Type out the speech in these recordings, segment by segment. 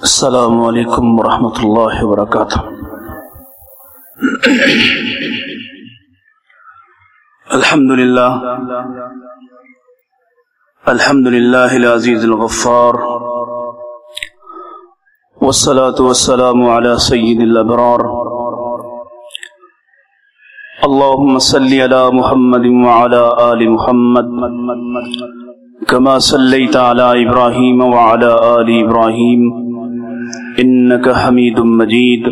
السلام علیکم ورحمۃ اللہ وبرکاتہ۔ الحمد للہ الحمد للہ العزیز الغفار۔ والصلاة والسلام على سید الابرار۔ اللهم صل على محمد وعلى آل محمد۔ كما صليت على إبراهيم وعلى آل إبراهيم إنك حميد مجيد.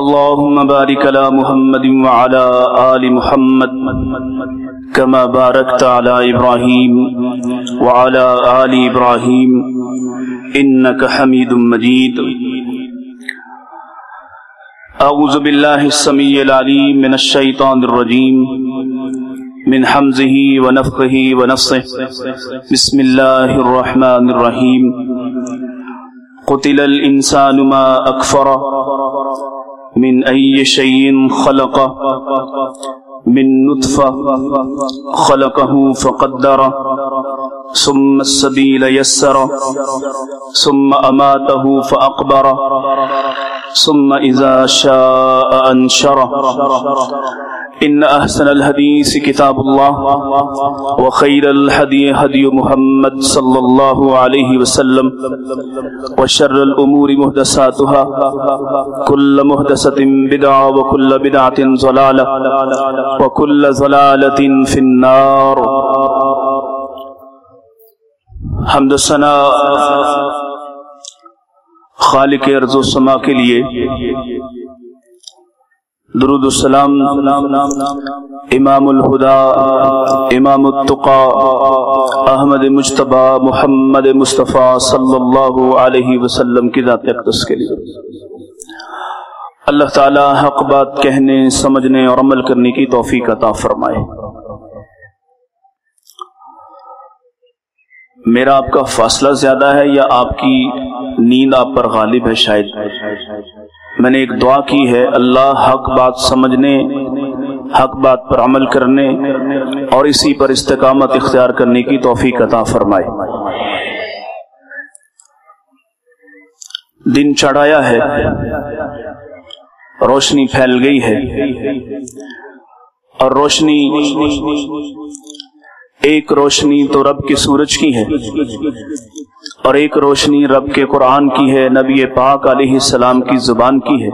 اللهم بارك على محمد وعلى آل محمد كما باركت على إبراهيم وعلى آل إبراهيم. إنك حميد مجيد. أعوذ بالله السميع العليم من الشيطان الرجيم. من حمزه ونفخه ونفسه. بسم الله الرحمن الرحيم. قتل الإنسان ما أكفر من أي شيء خلق من نطفة خلقه فقدر ثم السبيل يسر ثم أماته فأقبر ثم إذا شاء أنشره. إن أحسن الحديث كتاب الله، وخير الهدي هدي محمد صلى الله عليه وسلم، وشر الأمور محدثاتها كل محدثة بدعة، وكل بدعة ضلالة، وكل ضلالة في النار. حمد السنا خالق ارض و سما کے لیے درود السلام امام الہدا، امام التقا، احمد مجتبہ محمد مصطفیٰ صلی اللہ علیہ وسلم کی ذات اقدس کے لیے۔ اللہ تعالی حق بات کہنے، سمجھنے اور عمل کرنے کی توفیق عطا فرمائے۔ میرا آپ کا فاصلہ زیادہ ہے یا آپ کی نیند آپ پر غالب ہے شاید؟ میں نے ایک دعا کی ہے، اللہ حق بات سمجھنے، حق بات پر عمل کرنے اور اسی پر استقامت اختیار کرنے کی توفیق عطا فرمائے۔ دن چڑھایا ہے، روشنی پھیل گئی ہے اور روشنی ایک روشنی تو رب کے سورج کی ہے اور ایک روشنی رب کے قرآن کی ہے، نبی پاک علیہ السلام کی زبان کی ہے۔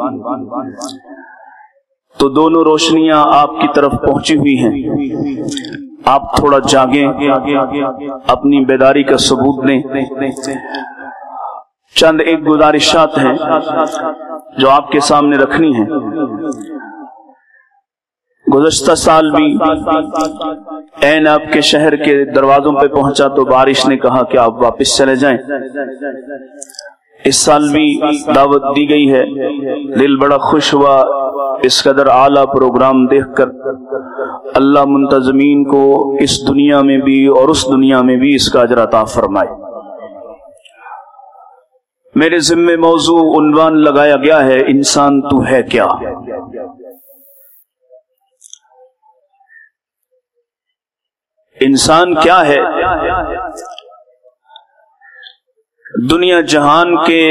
تو دونوں روشنیاں آپ کی طرف پہنچی ہوئی ہیں۔ آپ تھوڑا جاگیں، اپنی بیداری کا ثبوت دیں چند ایک گزارشات ہیں جو آپ کے سامنے رکھنی ہیں۔ گزشتہ سال بھی این آپ کے شہر کے دروازوں پہ پہنچا تو بارش نے کہا کہ آپ واپس چلے جائیں۔ اس سال بھی دعوت دی گئی ہے۔ دل بڑا خوش ہوا۔ اس قدر اعلیٰ پروگرام دیکھ کر اللہ منتظمین کو اس دنیا میں بھی اور اس دنیا میں بھی اس کا اجرتا فرمائے۔ میرے ذمے موضوع عنوان لگایا گیا ہے، انسان تو ہے کیا؟ انسان کیا ہے؟ دنیا جہان کے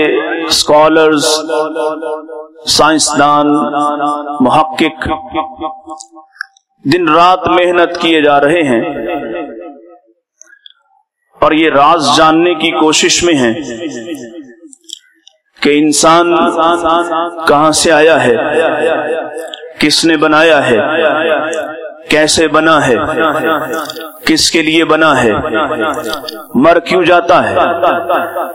اسکالرز سائنسدان محقق دن رات محنت کیے جا رہے ہیں اور یہ راز جاننے کی کوشش میں ہیں کہ انسان کہاں سے آیا ہے؟ کس نے بنایا ہے؟ کیسے بنا ہے؟ کس کے لیے بنا ہے؟ مر کیوں جاتا ہے؟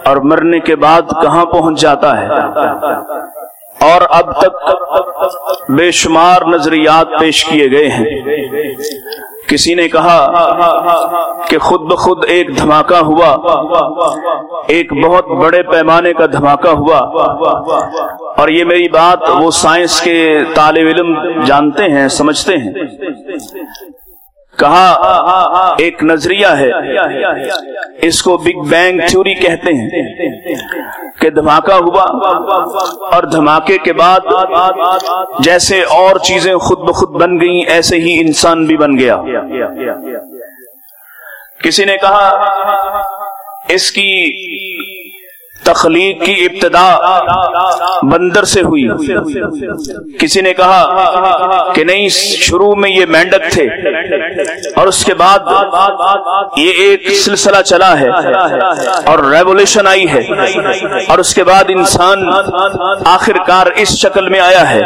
اور مرنے کے بعد کہاں پہنچ جاتا ہے؟ اور اب تک بے شمار نظریات پیش کیے گئے ہیں۔ کسی نے کہا کہ خود بخود ایک دھماکہ ہوا، ایک بہت بڑے پیمانے کا دھماکہ ہوا۔ اور یہ میری بات وہ سائنس کے طالب علم جانتے ہیں، سمجھتے ہیں۔ کہا، ایک نظریہ ہے۔ اس کو بگ بینگ تھیوری کہتے ہیں کہ دھماکہ ہوا اور دھماکے کے بعد جیسے اور چیزیں خود بخود بن گئیں، ایسے ہی انسان بھی بن گیا۔ کسی نے کہا، اس کی تخلیق کی ابتدا بندر سے ہوئی۔ کسی نے کہا کہ نہیں، شروع میں یہ مینڈک تھے اور اس کے بعد یہ ایک سلسلہ چلا ہے اور ریولیوشن آئی ہے اور اس کے بعد انسان آخر کار اس شکل میں آیا ہے۔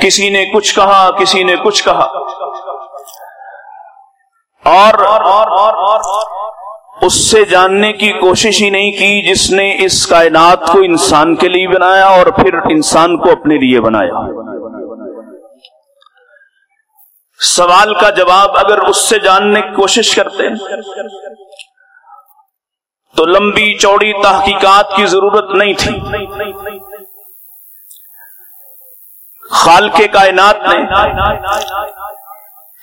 کسی نے کچھ کہا، کسی نے کچھ کہا۔ اور اس سے جاننے کی کوشش ہی نہیں کی جس نے اس کائنات کو انسان کے لیے بنایا اور پھر انسان کو اپنے لیے بنایا۔ سوال کا جواب اگر اس سے جاننے کی کوشش کرتے تو لمبی چوڑی تحقیقات کی ضرورت نہیں تھی۔ خال کے کائنات نے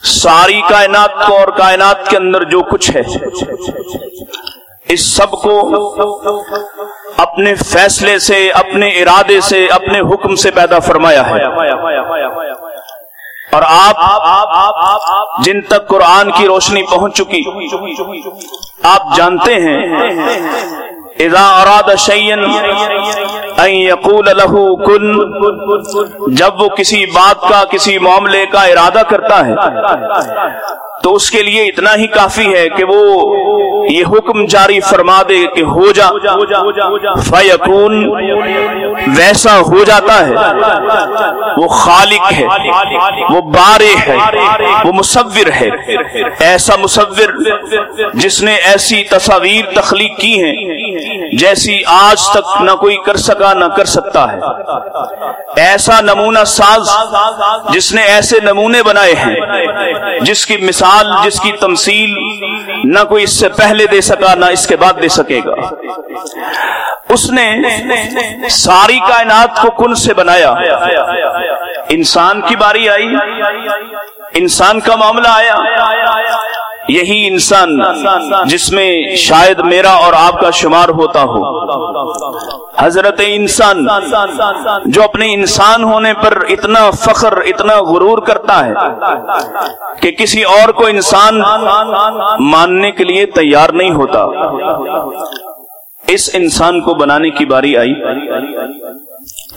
ساری کائنات کو اور کائنات کے اندر جو کچھ ہے، اس سب کو اپنے فیصلے سے، اپنے ارادے سے، اپنے حکم سے پیدا فرمایا ہے۔ اور آپ، جن تک قرآن کی روشنی پہنچ چکی، آپ جانتے ہیں اذا اراد شیئن ان یقول له کن، جب وہ کسی بات کا، کسی معاملے کا ارادہ کرتا ہے، تو اس کے لیے اتنا ہی کافی ہے کہ وہ یہ حکم جاری فرما دے کہ ہو جا، فیکون، ویسا ہو جاتا ہے، وہ خالق ہے، وہ بارے ہے، وہ مصور ہے، ایسا مصور جس نے ایسی تصاویر تخلیق کی ہیں۔ جیسی آج تک نہ کوئی کر سکا، نہ کر سکتا ہے۔ ایسا نمونہ ساز جس نے ایسے نمونے بنائے ہیں، جس کی مثال، جس کی تمثیل نہ کوئی اس سے پہلے دے سکا، نہ اس کے بعد دے سکے گا۔ اس نے ساری کائنات کو کن سے بنایا؟ انسان کی باری آئی، انسان کا معاملہ آیا۔ یہی انسان جس میں شاید میرا اور آپ کا شمار ہوتا ہو۔ حضرت انسان جو اپنے انسان ہونے پر اتنا فخر، اتنا غرور کرتا ہے کہ کسی اور کو انسان ماننے کے لیے تیار نہیں ہوتا۔ اس انسان کو بنانے کی باری آئی۔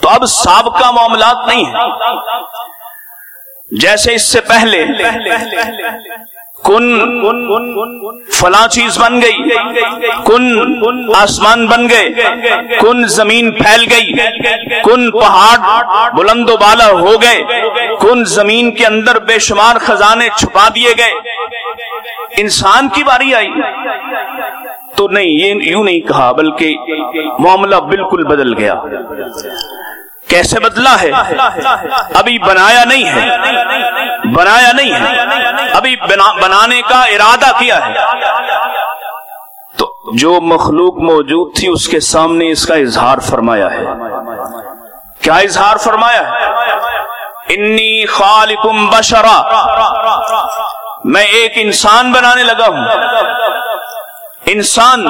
تو اب سابقہ معاملات نہیں ہیں۔ جیسے اس سے پہلے کن فلاں چیز بن گئی، کن آسمان بن گئے، کن زمین پھیل گئی، کن پہاڑ بلند و بالا ہو گئے، کن زمین کے اندر بے شمار خزانے چھپا دیے گئے۔ انسان کی باری آئی۔ تو نہیں، یہ یوں نہیں کہا، بلکہ معاملہ بالکل بدل گیا۔ کیسے بدلا ہے؟ ابھی بنایا نہیں ہے۔ بنایا نہیں ہے۔ ابھی بنانے کا ارادہ کیا ہے۔ تو جو مخلوق موجود تھی اس کے سامنے اس کا اظہار فرمایا ہے۔ کیا اظہار فرمایا ہے؟ انی خالقم بشرا۔ میں ایک انسان بنانے لگا ہوں۔ انسان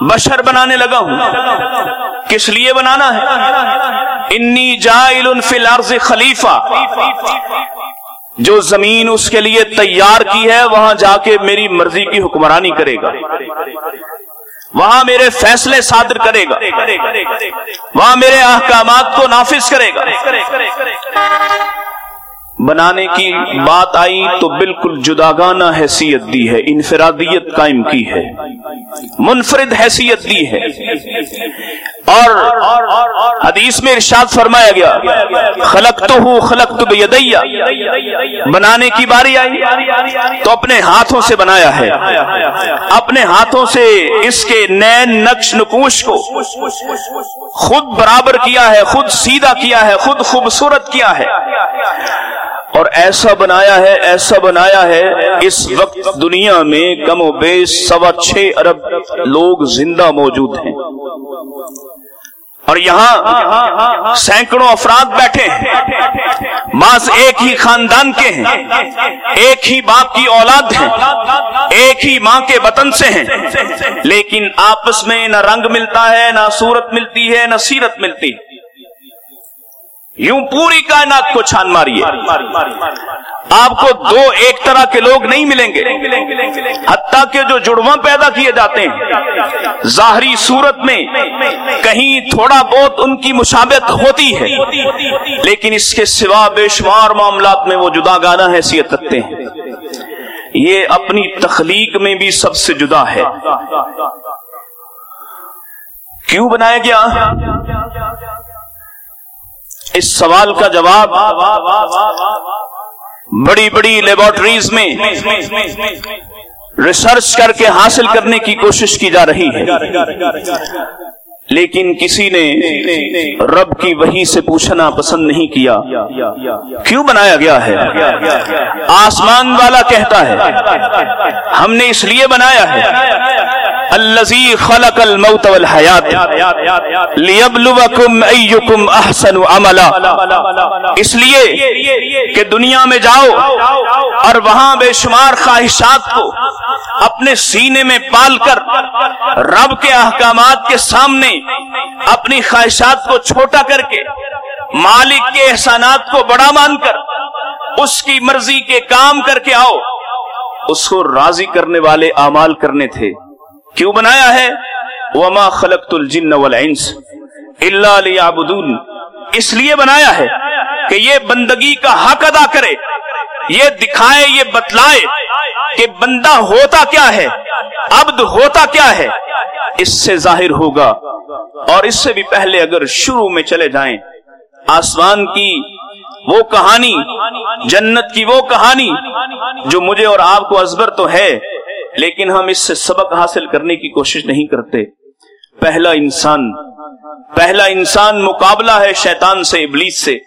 بشر بنانے لگا ہوں۔ کس لیے بنانا ہے؟ انی جائل فی الارض خلیفہ۔ جو زمین اس کے لیے تیار کی ہے، وہاں جا کے میری مرضی کی حکمرانی کرے گا۔ وہاں میرے فیصلے صادر کرے گا۔ وہاں میرے احکامات کو نافذ کرے گا۔ بنانے کی بات آئی تو بالکل جداگانہ حیثیت دی ہے، انفرادیت قائم کی ہے۔ منفرد حیثیت دی ہے۔ اور حدیث میں ارشاد فرمایا گیا خلق تو ہوں خلق تو بنانے کی باری آئی تو اپنے ہاتھوں سے بنایا ہے۔ اپنے ہاتھوں سے اس کے نین نقش نکوش کو خود برابر کیا ہے، خود سیدھا کیا ہے، خود خوبصورت کیا ہے۔ اور ایسا بنایا ہے، ایسا بنایا ہے، اس وقت دنیا میں کم و بیش سوا چھ ارب لوگ زندہ موجود ہیں۔ اور یہاں سینکڑوں افراد بیٹھے ہیں۔ ماس ایک ہی خاندان کے ہیں۔ ایک ہی باپ کی اولاد ہیں۔ ایک ہی ماں کے وطن سے ہیں۔ لیکن آپس میں نہ رنگ ملتا ہے، نہ صورت ملتی ہے، نہ سیرت ملتی۔ ہے یوں پوری کائنات کو چھان ماریے۔ آپ کو دو ایک طرح کے لوگ نہیں ملیں گے۔ حتیٰ کہ جو جڑواں پیدا کیے جاتے ہیں، ظاہری صورت میں کہیں تھوڑا بہت ان کی مشابت ہوتی ہے، لیکن اس کے سوا بے شمار معاملات میں وہ جدا گانا حیثیت رکھتے ہیں۔ یہ اپنی تخلیق میں بھی سب سے جدا ہے۔ کیوں بنایا گیا؟ اس سوال کا جواب بڑی بڑی لیبورٹریز میں ریسرچ کر کے حاصل کرنے کی کوشش کی جا رہی ہے۔ لیکن کسی نے رب کی وہی سے پوچھنا پسند نہیں کیا۔ کیوں بنایا گیا ہے؟ آسمان والا کہتا ہے، ہم نے اس لیے بنایا ہے۔ الزی خلق الموت والحیات۔ لیبلوکم ایکم احسن عملا۔ اس لیے کہ دنیا میں جاؤ اور وہاں بے شمار خواہشات کو اپنے سینے میں پال کر رب کے احکامات کے سامنے اپنی خواہشات کو چھوٹا کر کے مالک کے احسانات کو بڑا مان کر اس کی مرضی کے کام کر کے آؤ، اس کو راضی کرنے والے اعمال کرنے تھے۔ کیوں بنایا ہے؟ وما خلقت الجن والانس الا ليعبدون۔ اس لیے بنایا ہے کہ یہ بندگی کا حق ادا کرے۔ یہ دکھائے، یہ بتلائے کہ بندہ ہوتا کیا ہے؟ عبد ہوتا کیا ہے؟ اس سے ظاہر ہوگا۔ اور اس سے بھی پہلے اگر شروع میں چلے جائیں، آسمان کی وہ کہانی، جنت کی وہ کہانی جو مجھے اور آپ کو ازبر تو ہے، لیکن ہم اس سے سبق حاصل کرنے کی کوشش نہیں کرتے۔ پہلا انسان پہلا انسان مقابلہ ہے شیطان سے، ابلیس سے۔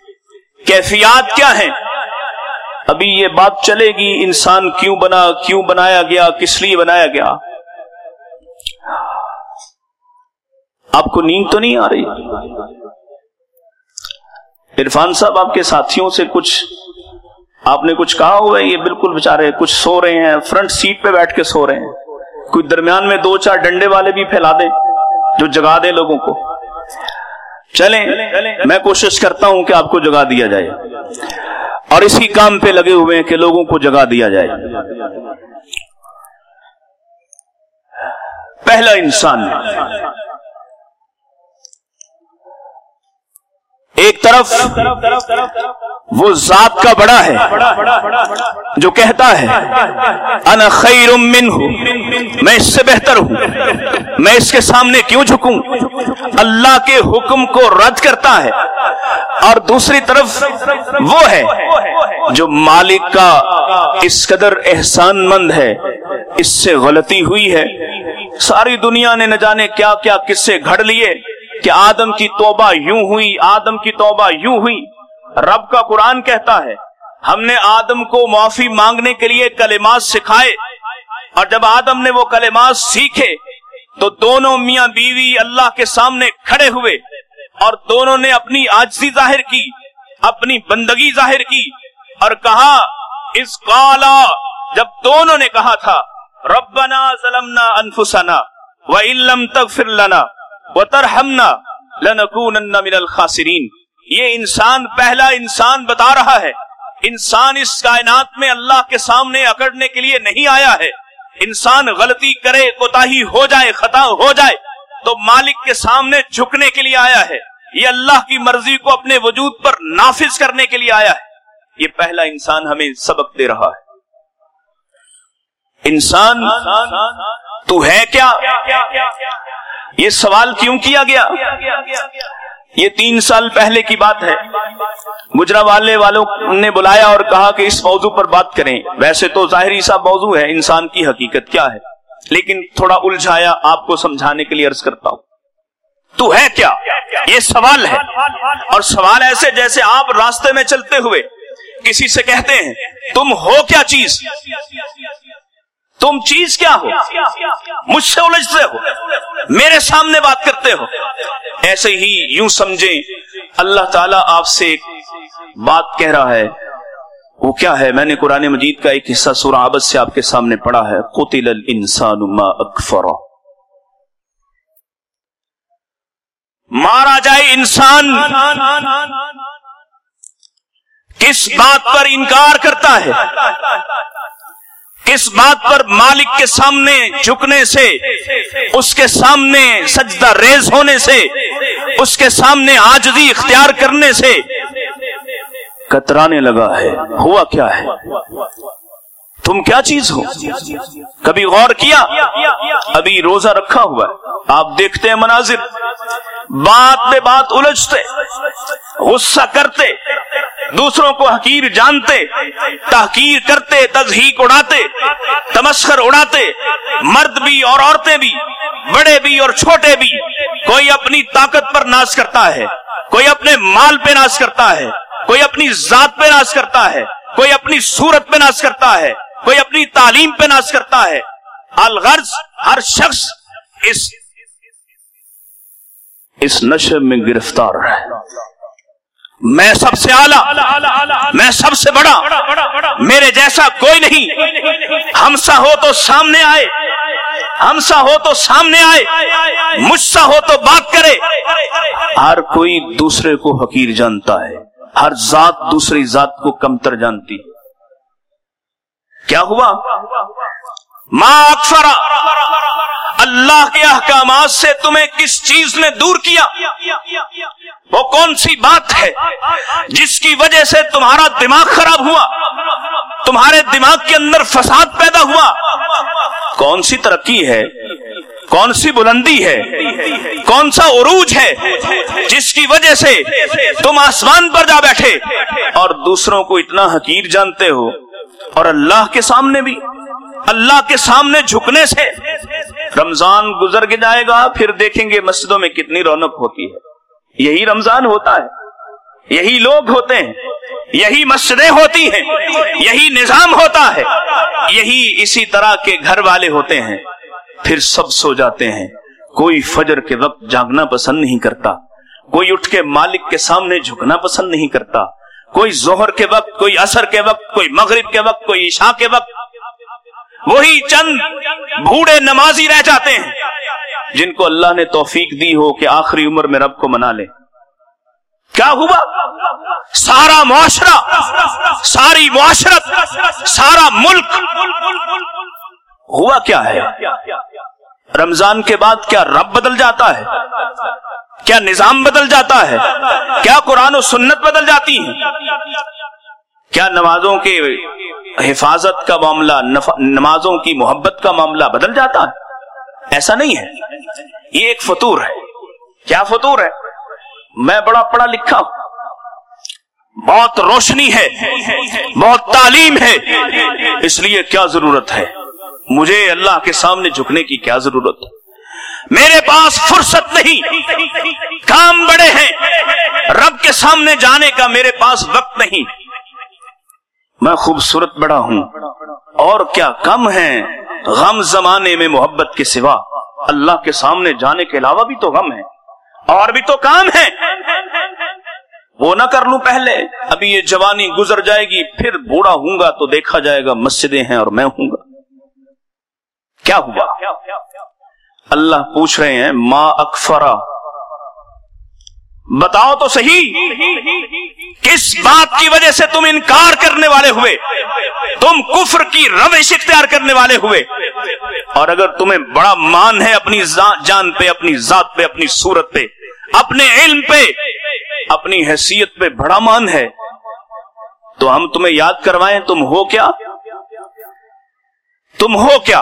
کیفیات کیا ہیں؟ ابھی یہ بات چلے گی، انسان کیوں بنا، کیوں بنایا گیا، کس لیے بنایا گیا؟ آپ کو نیند تو نہیں آ رہی؟ عرفان صاحب، آپ کے ساتھیوں سے کچھ آپ نے کچھ کہا ہوا ہے؟ یہ بالکل بےچارے کچھ سو رہے ہیں، فرنٹ سیٹ پہ بیٹھ کے سو رہے ہیں۔ کوئی درمیان میں دو چار ڈنڈے والے بھی پھیلا دیں جو جگا دے لوگوں کو۔ چلیں، میں کوشش کرتا ہوں کہ آپ کو جگا دیا جائے۔ اور اسی کام پہ لگے ہوئے ہیں کہ لوگوں کو جگا دیا جائے۔ پہلا انسان۔ ایک طرف۔ وہ ذات کا بڑا ہے جو کہتا ہے، انا خیر منہ، میں اس سے بہتر ہوں، میں اس کے سامنے کیوں جھکوں؟ اللہ کے حکم کو رد کرتا ہے۔ اور دوسری طرف وہ ہے جو مالک کا اس قدر احسان مند ہے، اس سے غلطی ہوئی ہے۔ ساری دنیا نے نہ جانے کیا کیا کس سے گھڑ لیے کہ آدم کی توبہ یوں ہوئی، آدم کی توبہ یوں ہوئی۔ رب کا قرآن کہتا ہے، ہم نے آدم کو معافی مانگنے کے لیے کلمات سکھائے، اور جب آدم نے وہ کلمات سیکھے، تو دونوں میاں بیوی اللہ کے سامنے کھڑے ہوئے، اور دونوں نے اپنی آجزی ظاہر کی، اپنی بندگی ظاہر کی، اور کہا، اس کالا جب دونوں نے کہا تھا، ربنا ظلمنا انفسنا وَإِن تَغْفِرْ لَنَا وَتَرْحَمْنَا لَنَكُونَنَّ مِنَ الْخَاسِرِينَ یہ انسان پہلا انسان بتا رہا ہے۔ انسان اس کائنات میں اللہ کے سامنے اکڑنے کے لیے نہیں آیا ہے۔ انسان غلطی کرے کوتا ہو جائے، خطا ہو جائے، تو مالک کے سامنے جھکنے کے لیے آیا ہے۔ یہ اللہ کی مرضی کو اپنے وجود پر نافذ کرنے کے لیے آیا ہے۔ یہ پہلا انسان ہمیں سبق دے رہا ہے۔ انسان، تو ہے کیا؟ یہ سوال کیوں کیا گیا؟ یہ تین سال پہلے کی بات ہے۔ گجرا والے والوں نے بلایا اور کہا کہ اس موضوع پر بات کریں۔ ویسے تو ظاہری سا موضوع ہے، انسان کی حقیقت کیا ہے۔ لیکن تھوڑا الجھایا آپ کو سمجھانے کے لیے عرض کرتا ہوں۔ تو ہے کیا؟ یہ سوال ہے۔ اور سوال ایسے جیسے آپ راستے میں چلتے ہوئے کسی سے کہتے ہیں، تم ہو کیا چیز؟ تم چیز کیا ہو؟ مجھ سے الجھتے ہو؟ میرے سامنے بات کرتے ہو؟ ایسے ہی یوں سمجھیں، اللہ تعالیٰ آپ سے بات کہہ رہا ہے۔ وہ کیا ہے؟ میں نے قرآن مجید کا ایک حصہ سورہ عبد سے آپ کے سامنے پڑھا ہے۔ قتل الانسان ما اکفر مارا جائے انسان۔ کس بات پر انکار کرتا ہے؟ کس بات پر مالک کے سامنے جھکنے سے، اس کے سامنے سجدہ ریز ہونے سے، اس کے سامنے آجزی اختیار کرنے سے کترانے لگا ہے، ہوا کیا ہے؟ تم کیا چیز ہو؟ کبھی غور کیا؟ ابھی روزہ رکھا ہوا ہے، آپ دیکھتے ہیں مناظر، بات میں بات الجھتے، غصہ کرتے دوسروں کو حقیر جانتے، تحقیر کرتے، تزہیق اڑاتے، تمسخر اڑاتے، مرد بھی اور عورتیں بھی، بڑے بھی اور چھوٹے بھی، کوئی اپنی طاقت پر ناز کرتا ہے، کوئی اپنے مال پہ ناز کرتا ہے، کوئی اپنی ذات پہ ناز کرتا ہے، کوئی اپنی صورت پہ ناز کرتا ہے، کوئی اپنی تعلیم پہ ناز کرتا ہے۔ الغرض ہر شخص اس اس نشر میں گرفتار ہے۔ میں سب سے اعلیٰ، میں سب سے بڑا، میرے جیسا کوئی نہیں۔ ہمسا ہو تو سامنے آئے، ہمسا ہو تو سامنے آئے، مجھ سا ہو تو بات کرے۔ ہر کوئی دوسرے کو حقیر جانتا ہے، ہر ذات دوسری ذات کو کمتر جانتی۔ کیا ہوا؟ ماں اکثر اللہ کے احکامات سے تمہیں کس چیز نے دور کیا؟ وہ کون سی بات ہے جس کی وجہ سے تمہارا دماغ خراب ہوا؟ تمہارے دماغ کے اندر فساد پیدا ہوا؟ کون سی ترقی ہے؟ کون سی بلندی ہے؟ کون سا عروج ہے جس کی وجہ سے تم آسمان پر جا بیٹھے اور دوسروں کو اتنا حقیر جانتے ہو اور اللہ کے سامنے بھی؟ اللہ کے سامنے جھکنے سے؟ رمضان گزر کے جائے گا، پھر دیکھیں گے مسجدوں میں کتنی رونق ہوتی ہے۔ یہی رمضان ہوتا ہے۔ یہی لوگ ہوتے ہیں۔ یہی مسجدیں ہوتی ہیں۔ یہی نظام ہوتا ہے۔ یہی اسی طرح کے گھر والے ہوتے ہیں۔ پھر سب سو جاتے ہیں۔ کوئی فجر کے وقت جاگنا پسند نہیں کرتا۔ کوئی اٹھ کے مالک کے سامنے جھکنا پسند نہیں کرتا۔ کوئی زہر کے وقت، کوئی اثر کے وقت، کوئی مغرب کے وقت، کوئی عشاء کے وقت۔ وہی چند بوڑھے نمازی رہ جاتے ہیں جن کو اللہ نے توفیق دی ہو کہ آخری عمر میں رب کو منا لے۔ کیا ہوا؟ سارا معاشرہ، ساری معاشرت، سارا ملک۔ ہوا کیا ہے؟ رمضان کے بعد کیا رب بدل جاتا ہے؟ کیا نظام بدل جاتا ہے؟ کیا قرآن و سنت بدل جاتی ہے کیا نمازوں کے حفاظت کا معاملہ نمازوں کی محبت کا معاملہ بدل جاتا ہے؟ ایسا نہیں ہے۔ یہ ایک فطور ہے۔ کیا فطور ہے؟ میں بڑا پڑھا لکھا ہوں۔ بہت روشنی ہے۔ بہت تعلیم ہے۔ اس لیے کیا ضرورت ہے؟ مجھے اللہ کے سامنے جھکنے کی کیا ضرورت ہے؟ میرے پاس فرصت نہیں۔ کام بڑے ہیں۔ رب کے سامنے جانے کا میرے پاس وقت نہیں۔ میں خوبصورت بڑا ہوں۔ اور کیا کم ہے غم زمانے میں محبت کے سوا۔ اللہ کے سامنے جانے کے علاوہ بھی تو غم ہے۔ اور بھی تو کام ہے۔ وہ نہ کر لوں پہلے۔ ابھی یہ جوانی گزر جائے گی، پھر بوڑھا ہوں گا تو دیکھا جائے گا مسجدیں ہیں اور میں ہوں گا۔ کیا ہوا؟ اللہ پوچھ رہے ہیں ماں اکفرا۔ بتاؤ تو صحیح۔ کس بات کی وجہ سے تم انکار کرنے والے ہوئے؟ تم کفر کی روش اختیار کرنے والے ہوئے۔ اور اگر تمہیں بڑا مان ہے اپنی جان پہ، اپنی ذات پہ، اپنی صورت پہ، اپنے علم پہ، اپنی حیثیت پہ بڑا مان ہے، تو ہم تمہیں یاد کروائیں تم ہو کیا؟ تم ہو کیا؟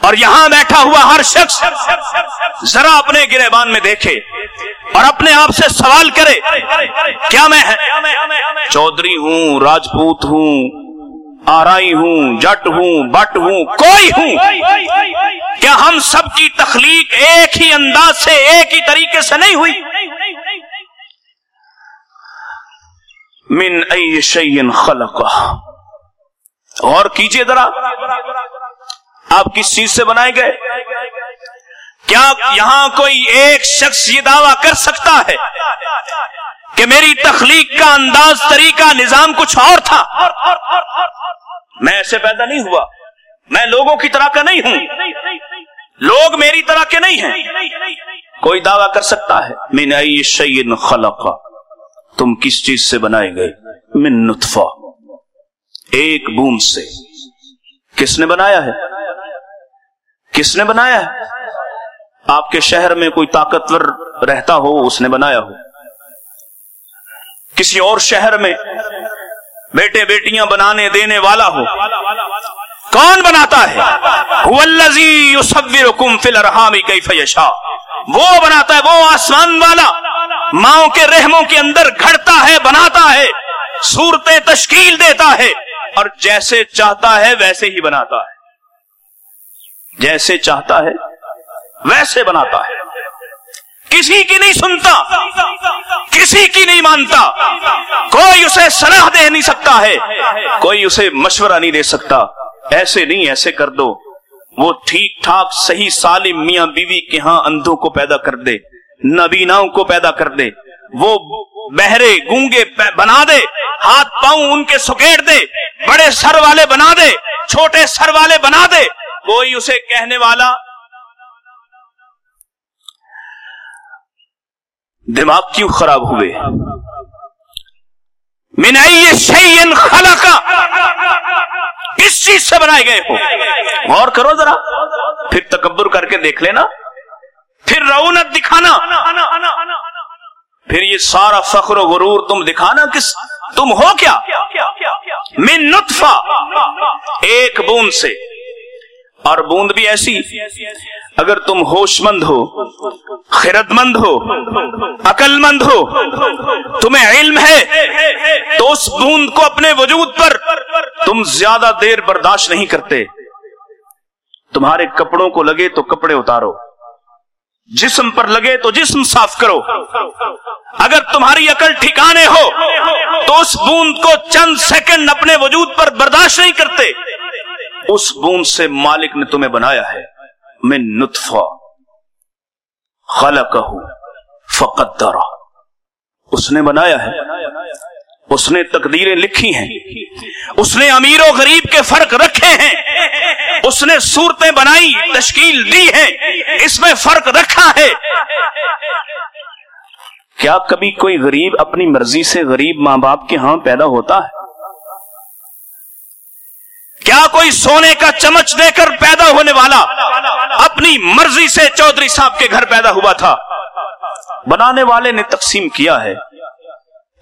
اور یہاں بیٹھا ہوا ہر شخص ذرا اپنے گرے بان میں دیکھے اور اپنے آپ سے سوال کرے، کیا میں چودھری ہوں، راجپوت ہوں، آرائی ہوں، جٹ ہوں، بٹ ہوں، کوئی ہوں۔ کیا ہم سب کی تخلیق ایک ہی انداز سے ایک ہی طریقے سے نہیں ہوئی؟ من ای شیئن خلق اور کیجیے ذرا۔ آپ کس چیز سے بنائے گئے؟ کیا یہاں کوئی ایک شخص یہ دعویٰ کر سکتا ہے کہ میری تخلیق کا انداز، طریقہ، نظام کچھ اور تھا؟ میں ایسے پیدا نہیں ہوا۔ میں لوگوں کی طرح کا نہیں ہوں۔ لوگ میری طرح کے نہیں ہیں۔ کوئی دعویٰ کر سکتا ہے؟ میں نے خلق۔ تم کس چیز سے بنائے گئے؟ من نطفہ۔ ایک بوند سے۔ کس نے بنایا ہے؟ کس نے بنایا ہے؟ آپ کے شہر میں کوئی طاقتور رہتا ہو، اس نے بنایا ہو۔ کسی اور شہر میں بیٹے بیٹیاں بنانے دینے والا ہو۔ کون بناتا ہے؟ وہ بناتا ہے، وہ آسمان والا۔ ماؤں کے رحموں کے اندر گھڑتا ہے، بناتا ہے۔ صورتیں تشکیل دیتا ہے۔ اور جیسے چاہتا ہے ویسے ہی بناتا ہے۔ جیسے چاہتا ہے ویسے بناتا ہے۔ کسی کی نہیں سنتا، کسی کی نہیں مانتا۔ کوئی اسے صلاح دے نہیں سکتا ہے، کوئی اسے مشورہ نہیں دے سکتا۔ ایسے نہیں، ایسے کر دو۔ وہ ٹھیک ٹھاک، صحیح سالم میاں بیوی کے ہاں اندھوں کو پیدا کر دے، نبیناؤں کو پیدا کر دے۔ وہ بہرے گونگے بنا دے، ہاتھ پاؤں ان کے سکیٹ دے، بڑے سر والے بنا دے، چھوٹے سر والے بنا دے۔ کوئی اسے کہنے والا دماغ کیوں خراب ہوئے؟ منائی شعین خلا کا کس چیز سے بنائے گئے ہو؟ غور کرو ذرا، پھر تکبر کر کے دیکھ لینا۔ پھر رونت دکھانا۔ پھر یہ سارا فخر و غرور تم دکھانا کس تم ہو کیا؟ من نطفہ، ایک بوند سے۔ اور بوند بھی ایسی۔ اگر تم ہوش مند ہو خرد مند ہو عقل مند ہو، تمہیں علم ہے، تو اس بوند کو اپنے وجود پر تم زیادہ دیر برداشت نہیں کرتے۔ تمہارے کپڑوں کو لگے تو کپڑے اتارو۔ جسم پر لگے تو جسم صاف کرو۔ اگر تمہاری عقل ٹھکانے ہو، تو اس بوند کو چند سیکنڈ اپنے وجود پر برداشت نہیں کرتے۔ اس بوند سے مالک نے تمہیں بنایا ہے۔ میں نطفہ۔ خلقہ فقدرہ۔ اس نے بنایا ہے۔ اس نے تقدیریں لکھی ہیں۔ اس نے امیر و غریب کے فرق رکھے ہیں۔ اس نے صورتیں بنائی، تشکیل دی ہے اس میں فرق رکھا ہے۔ کیا کبھی کوئی غریب اپنی مرضی سے غریب ماں باپ کے ہاں پیدا ہوتا ہے؟ کیا کوئی سونے کا چمچ دے کر پیدا ہونے والا اپنی مرضی سے چودھری صاحب کے گھر پیدا ہوا تھا؟ بنانے والے نے تقسیم کیا ہے۔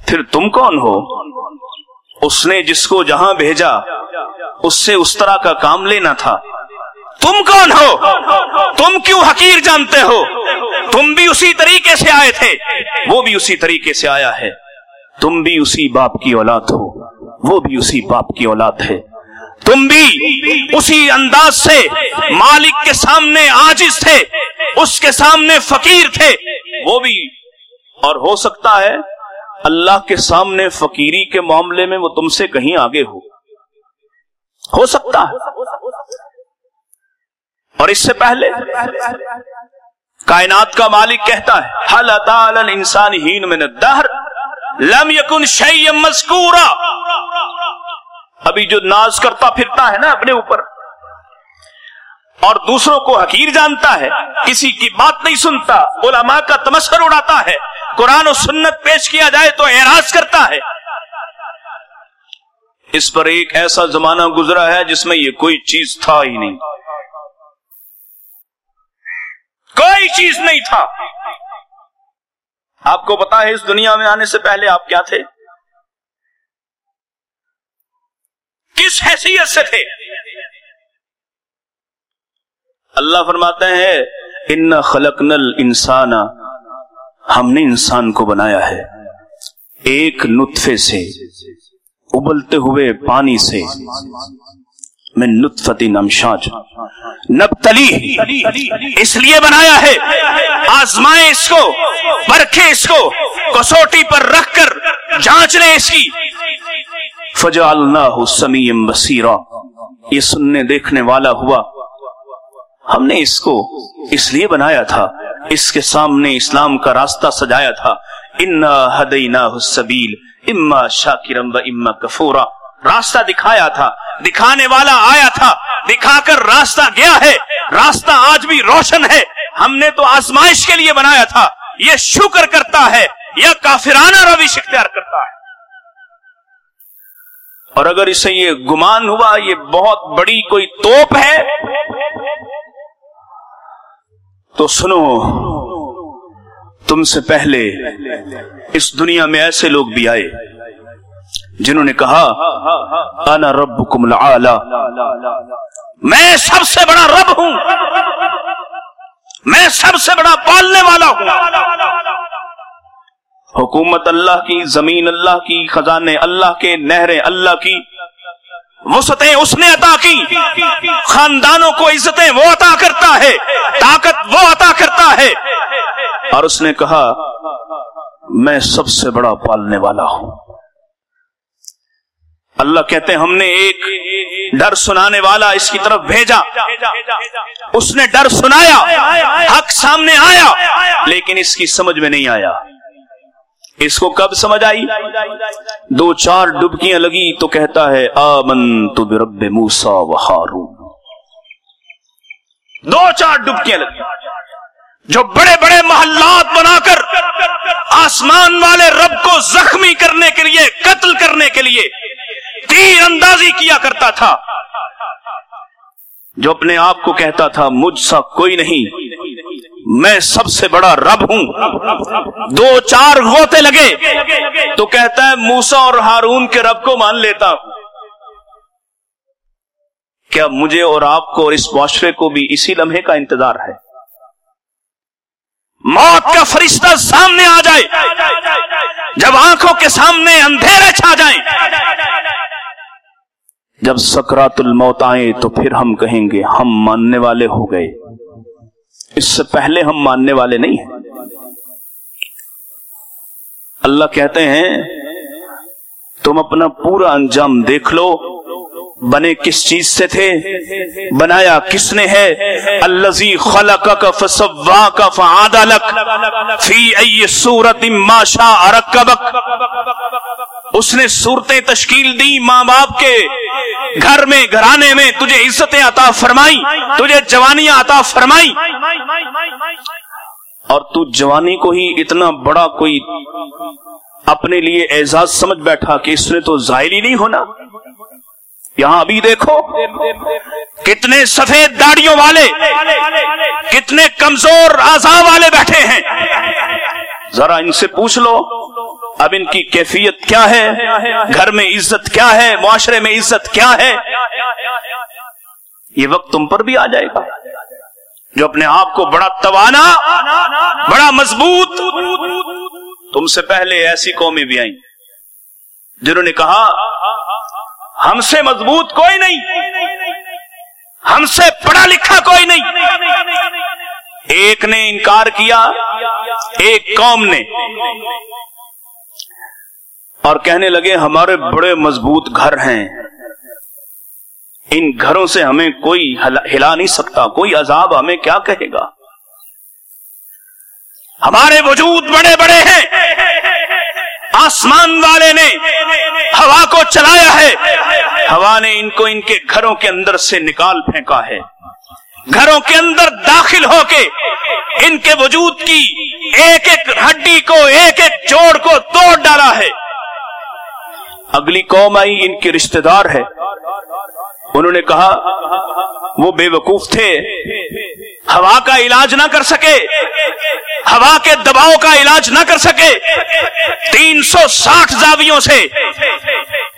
پھر تم کون ہو؟ اس نے جس کو جہاں بھیجا، اس سے اس طرح کا کام لینا تھا۔ تم کون ہو؟ تم کیوں حقیر جانتے ہو؟ تم بھی اسی طریقے سے آئے تھے۔ وہ بھی اسی طریقے سے آیا ہے۔ تم بھی اسی باپ کی اولاد ہو۔ وہ بھی اسی باپ کی اولاد ہے۔ تم بھی اسی انداز سے مالک کے سامنے آجز تھے۔ اس کے سامنے فقیر تھے۔ وہ بھی اور ہو سکتا ہے اللہ کے سامنے فقیری کے معاملے میں وہ تم سے کہیں آگے ہو۔ ہو سکتا ہے۔ اور اس سے پہلے کائنات کا مالک کہتا ہے حل تعالی انسان ہین میں دہر لم یکن شی مذکورا ابھی جو ناز کرتا پھرتا ہے نا اپنے اوپر۔ اور دوسروں کو حقیر جانتا ہے، کسی کی بات نہیں سنتا، علماء کا تمسر اڑاتا ہے، قرآن و سنت پیش کیا جائے تو اعراض کرتا ہے۔ اس پر ایک ایسا زمانہ گزرا ہے جس میں یہ کوئی چیز تھا ہی نہیں۔ کوئی چیز نہیں تھا۔ آپ کو پتا ہے، اس دنیا میں آنے سے پہلے آپ کیا تھے؟ کس حیثیت سے تھے؟ اللہ فرماتے ہیں ان خلق نل انسان ہم نے انسان کو بنایا ہے، ایک نطفے سے، ابلتے ہوئے پانی سے میں نطفتی نمشاج۔ نبتلی، اس لیے بنایا ہے، آزمائے اس کو پرکھے اس کو، کسوٹی پر رکھ کر جانچ لیں اس کی۔ فجعلناہ سمیم بصیرا یہ سننے دیکھنے والا ہوا۔ ہم نے اس کو اس لیے بنایا تھا، اس کے سامنے اسلام کا راستہ سجایا تھا۔ انا ہدیناہ السبیل، اما شاکرم و اما کفورا۔ راستہ دکھایا تھا، دکھانے والا آیا تھا۔ دکھا کر راستہ گیا ہے۔ راستہ آج بھی روشن ہے۔ ہم نے تو آزمائش کے لیے بنایا تھا۔ یہ شکر کرتا ہے یا کافرانہ رویش اختیار کرتا ہے۔ اور اگر اسے یہ گمان ہوا، یہ بہت بڑی کوئی توپ ہے۔ تو سنو، تم سے پہلے اس دنیا میں ایسے لوگ بھی آئے جنہوں نے کہا، انا ربکم العالی. میں سب سے بڑا رب ہوں۔ میں سب سے بڑا پالنے والا ہوں۔ حکومت اللہ کی، زمین اللہ کی، خزانے اللہ کے، نہریں اللہ کی وسطیں اس نے عطا کی۔ خاندانوں کو عزتیں وہ عطا کرتا ہے، طاقت وہ عطا کرتا ہے۔ اور اس نے کہا، میں سب سے بڑا پالنے والا ہوں۔ اللہ کہتے ہیں، ہم نے ایک ڈر سنانے والا اس کی طرف بھیجا۔ اس نے ڈر سنایا، حق سامنے آیا، لیکن اس کی سمجھ میں نہیں آیا۔ اس کو کب سمجھ آئی؟ دو چار ڈبکیاں لگی تو کہتا ہے آمن تو برب موسا و ہارون۔ دو چار ڈبکیاں لگی۔ جو بڑے بڑے محلات بنا کر آسمان والے رب کو زخمی کرنے کے لیے، قتل کرنے کے لیے تیر اندازی کیا کرتا تھا۔ جو اپنے آپ کو کہتا تھا، مجھ سا کوئی نہیں۔ میں سب سے بڑا رب ہوں۔ دو چار غوطے لگے۔ تو کہتا ہے موسا اور ہارون کے رب کو مان لیتا ہوں۔ کیا مجھے اور آپ کو اور اس معاشرے کو بھی اسی لمحے کا انتظار ہے؟ موت کا فرشتہ سامنے آ جائے۔ جب آنکھوں کے سامنے اندھیرے چھا جائیں۔ جب سکرات الموت آئے تو پھر ہم کہیں گے، ہم ماننے والے ہو گئے۔ اس سے پہلے ہم ماننے والے نہیں ہیں۔ اللہ کہتے ہیں، تم اپنا پورا انجام دیکھ لو، بنے کس چیز سے تھے، بنایا کس نے ہے۔ الزی خلق کا فسوا کا فعاد فی ای سورت ماشا ارکبک اس نے صورتیں تشکیل دی ماں باپ کے۔ گھر میں، گھرانے میں تجھے عزتیں عطا فرمائی، تجھے جوانیاں عطا فرمائی۔ اور تو جوانی کو ہی اتنا بڑا کوئی اپنے لیے اعزاز سمجھ بیٹھا کہ اس نے تو ظاہر ہی نہیں ہونا۔ یہاں ابھی دیکھو، کتنے سفید داڑیوں والے، کتنے کمزور آزا والے بیٹھے ہیں۔ ذرا ان سے پوچھ لو۔ اب ان کی کیفیت کیا ہے؟ گھر میں عزت کیا ہے؟ معاشرے میں عزت کیا ہے؟ یہ وقت تم پر بھی آ جائے گا۔ جو اپنے آپ کو بڑا توانا، بڑا مضبوط، تم سے پہلے ایسی قومیں بھی آئیں جنہوں نے کہا، ہم سے مضبوط کوئی نہیں، ہم سے پڑھا لکھا کوئی نہیں۔ ایک نے انکار کیا، ایک قوم نے۔ اور کہنے لگے، ہمارے بڑے مضبوط گھر ہیں۔ ان گھروں سے ہمیں کوئی ہلا نہیں سکتا، کوئی عذاب ہمیں کیا کہے گا؟ ہمارے وجود بڑے بڑے ہیں۔ آسمان والے نے ہوا کو چلایا ہے۔ ہوا نے ان کو ان کے گھروں کے اندر سے نکال پھینکا ہے۔ گھروں کے اندر داخل ہو کے ان کے وجود کی ایک ایک ہڈی کو، ایک ایک جوڑ کو توڑ ڈالا ہے۔ اگلی قوم آئی، ان کے رشتہ دار ہے انہوں نے کہا، وہ بے وقوف تھے۔ ہوا کا علاج نہ کر سکے۔ ہوا کے دباؤ کا علاج نہ کر سکے۔ تین سو ساٹھ زاویوں سے۔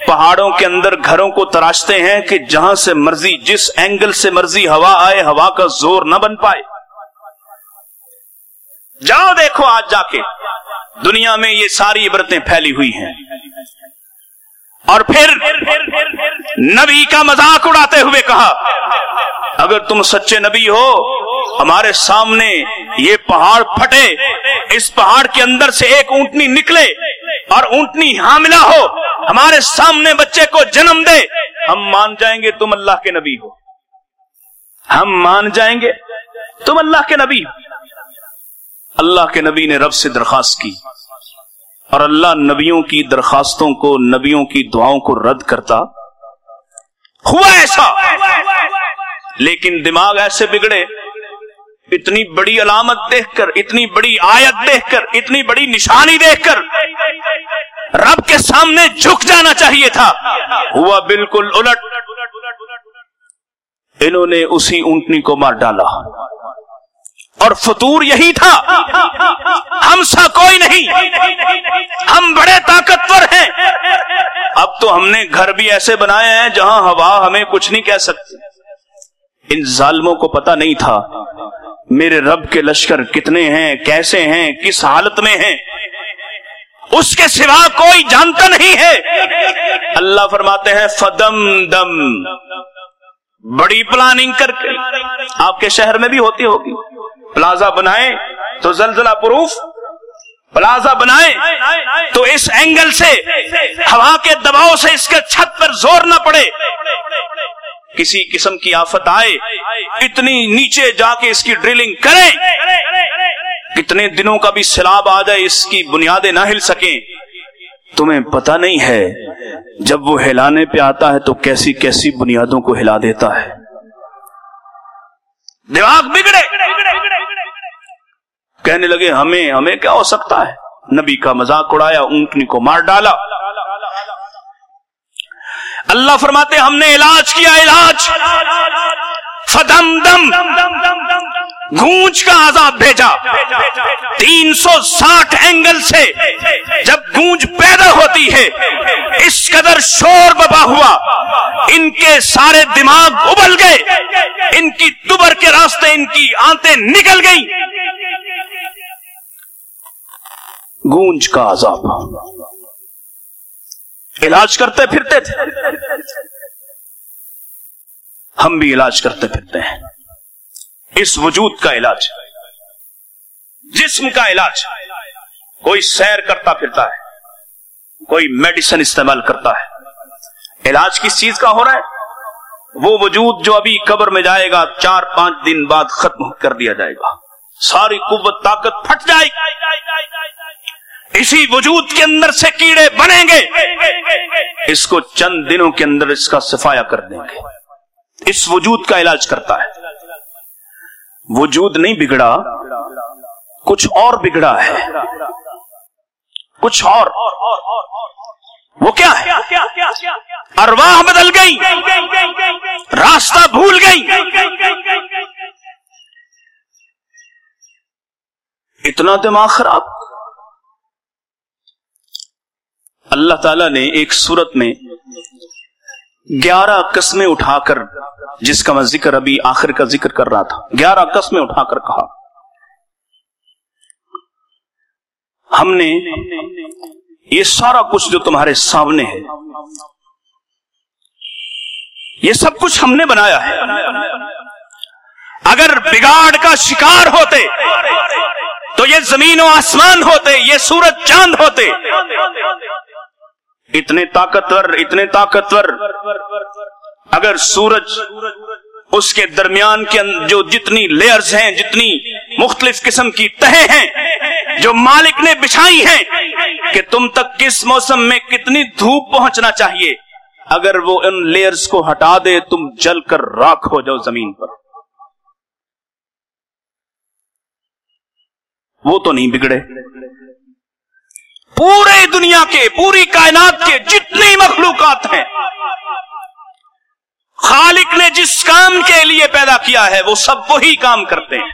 پہاڑوں کے اندر گھروں کو تراشتے ہیں کہ جہاں سے مرضی، جس اینگل سے مرضی ہوا آئے، ہوا کا زور نہ بن پائے۔ جاؤ دیکھو آج جا کے۔ دنیا میں یہ ساری عبرتیں پھیلی ہوئی ہیں۔ اور پھر نبی کا مذاق اڑاتے ہوئے کہا، اگر تم سچے نبی ہو، ہمارے سامنے یہ پہاڑ پھٹے، اس پہاڑ کے اندر سے ایک اونٹنی نکلے اور اونٹنی حاملہ ہو، ہمارے سامنے بچے کو جنم دے، ہم مان جائیں گے تم اللہ کے نبی ہو۔ ہم مان جائیں گے تم اللہ کے نبی ہو۔ اللہ کے نبی نے رب سے درخواست کی۔ اور اللہ نبیوں کی درخواستوں کو، نبیوں کی دعاؤں کو رد کرتا۔ ہوا ایسا۔ لیکن دماغ ایسے بگڑے۔ اتنی بڑی علامت دیکھ کر، اتنی بڑی آیت دیکھ کر، اتنی بڑی نشانی دیکھ کر رب کے سامنے جھک جانا چاہیے تھا۔ ہوا بالکل الٹ۔ انہوں نے اسی اونٹنی کو مار ڈالا۔ اور فطور یہی تھا۔ ہم سا کوئی نہیں۔ ہم بڑے طاقتور ہیں۔ اب تو ہم نے گھر بھی ایسے بنائے ہیں جہاں ہوا ہمیں کچھ نہیں کہہ سکتی۔ ان ظالموں کو پتا نہیں تھا۔ میرے رب کے لشکر کتنے ہیں، کیسے ہیں، کس حالت میں ہیں۔ اس کے سوا کوئی جانتا نہیں ہے۔ اللہ فرماتے ہیں، فدم دم۔ بڑی پلاننگ کر کے۔ آپ کے شہر میں بھی ہوتی ہوگی۔ پلازا بنائے تو زلزلہ پروف۔ پلازا بنائے تو اس اینگل سے ہوا کے دباؤ سے اس کے چھت پر زور نہ پڑے۔ کسی قسم کی آفت آئے۔ اتنی نیچے جا کے اس کی ڈرلنگ کریں۔ کتنے دنوں کا بھی سیلاب آ جائے، اس کی بنیادیں نہ ہل سکیں۔ تمہیں پتا نہیں ہے، جب وہ ہلانے پہ آتا ہے تو کیسی کیسی بنیادوں کو ہلا دیتا ہے۔ دماغ بگڑے۔ کہنے لگے، ہمیں ہمیں کیا ہو سکتا ہے؟ نبی کا مذاق اڑایا، اونٹنی کو مار ڈالا۔ اللہ فرماتے، ہم نے علاج کیا، علاج۔ فدم دم۔ گونج کا عذاب بھیجا۔ تین سو ساٹھ اینگل سے جب گونج پیدا ہوتی ہے اس قدر شور ببا ہوا۔ ان کے سارے دماغ ابل گئے۔ ان کی دبر کے راستے ان کی آنتے نکل گئی گونج کا عذاب۔ علاج کرتے پھرتے تھے۔ ہم بھی علاج کرتے پھرتے ہیں۔ اس وجود کا علاج۔ جسم کا علاج۔ کوئی سیر کرتا پھرتا ہے۔ کوئی میڈیسن استعمال کرتا ہے۔ علاج کس چیز کا ہو رہا ہے؟ وہ وجود جو ابھی قبر میں جائے گا، چار پانچ دن بعد ختم کر دیا جائے گا۔ ساری قوت، طاقت پھٹ جائے گی۔ اسی وجود کے اندر سے کیڑے بنیں گے۔ اس کو چند دنوں کے اندر اس کا صفایا کر دیں گے۔ اس وجود کا علاج کرتا ہے۔ وجود نہیں بگڑا، کچھ اور بگڑا ہے۔ کچھ اور۔ وہ کیا ہے؟ ارواح بدل گئی۔ راستہ بھول گئی۔ اتنا دماغ خراب۔ اللہ تعالی نے ایک صورت میں گیارہ قسمیں اٹھا کر، جس کا میں ذکر ابھی آخر کا ذکر کر رہا تھا۔ گیارہ قسمیں اٹھا کر کہا۔ ہم نے یہ سارا کچھ جو تمہارے سامنے ہے، یہ سب کچھ ہم نے بنایا ہے۔ اگر بگاڑ کا شکار ہوتے، تو یہ زمین و آسمان ہوتے، یہ سورج چاند ہوتے۔ اتنے طاقتور اتنے طاقتور۔ اگر سورج اس کے درمیان کے جو جتنی لیئرز ہیں، جتنی مختلف قسم کی تہیں ہیں، جو مالک نے بچھائی ہیں، کہ تم تک کس موسم میں کتنی دھوپ پہنچنا چاہیے، اگر وہ ان لیئرز کو ہٹا دے، تم جل کر راک ہو جاؤ زمین پر۔ وہ تو نہیں بگڑے۔ پورے دنیا کے، پوری کائنات کے جتنی مخلوقات ہیں، خالق نے جس کام کے لیے پیدا کیا ہے، وہ سب وہی کام کرتے ہیں۔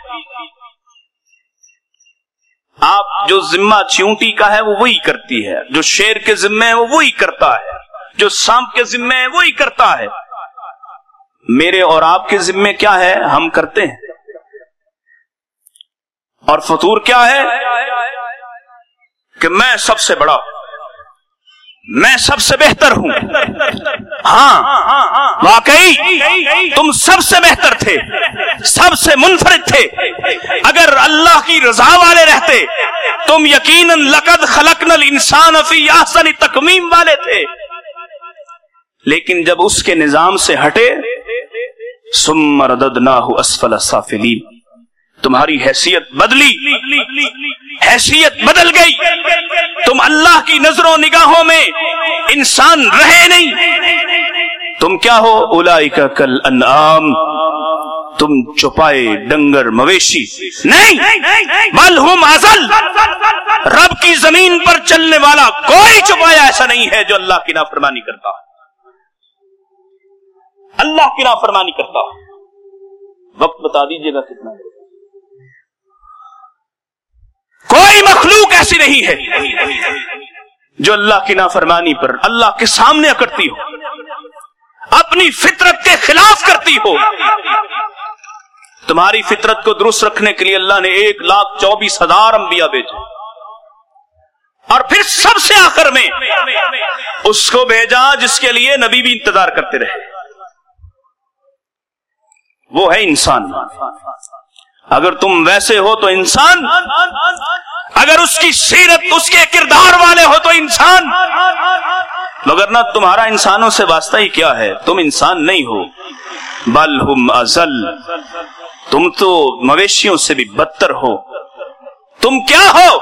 آپ جو ذمہ چیونٹی کا ہے، وہ وہی کرتی ہے۔ جو شیر کے ذمے ہے وہ وہی کرتا ہے۔ جو سانپ کے ذمے ہے وہی کرتا ہے۔ میرے اور آپ کے ذمے کیا ہے؟ ہم کرتے ہیں۔ اور فطور کیا ہے؟ کہ میں سب سے بڑا میں سب سے بہتر ہوں۔ ہاں۔ واقعی تم سب سے بہتر تھے۔ سب سے منفرد تھے۔ اگر اللہ کی رضا والے رہتے، تم یقیناً لقد خلق نل انسان فی احسن تکمیم والے تھے۔ لیکن جب اس کے نظام سے ہٹے سم رددناہ اسفل سافلین۔ تمہاری حیثیت بدلی۔ حیثیت بدل گئی۔ تم اللہ کی نظروں نگاہوں میں انسان رہے نہیں۔ تم کیا ہو؟ الائی کا کل انعام تم چپائے ڈنگر مویشی۔ نہیں۔ بل ہم ازل۔ رب کی زمین پر چلنے والا کوئی چھپایا ایسا نہیں ہے جو اللہ کی نافرمانی کرتا۔ اللہ کی نافرمانی کرتا۔ وقت بتا دیجیے گا کتنا ہے۔ کوئی مخلوق ایسی نہیں ہے جو اللہ کی نافرمانی پر اللہ کے سامنے اکڑتی ہو، اپنی فطرت کے خلاف کرتی ہو۔ تمہاری فطرت کو درست رکھنے کے لیے اللہ نے ایک لاکھ چوبیس ہزار انبیاء بھیجے۔ اور پھر سب سے آخر میں اس کو بھیجا جس کے لیے نبی بھی انتظار کرتے رہے۔ وہ ہے انسان۔ اگر تم ویسے ہو تو انسان، اگر اس کی سیرت اس کے کردار والے ہو تو انسان۔ مگر نہ تمہارا انسانوں سے واسطہ ہی کیا ہے، تم انسان نہیں ہو۔ بل ہم ازل۔ تم تو مویشیوں سے بھی بدتر ہو۔ تم کیا ہو؟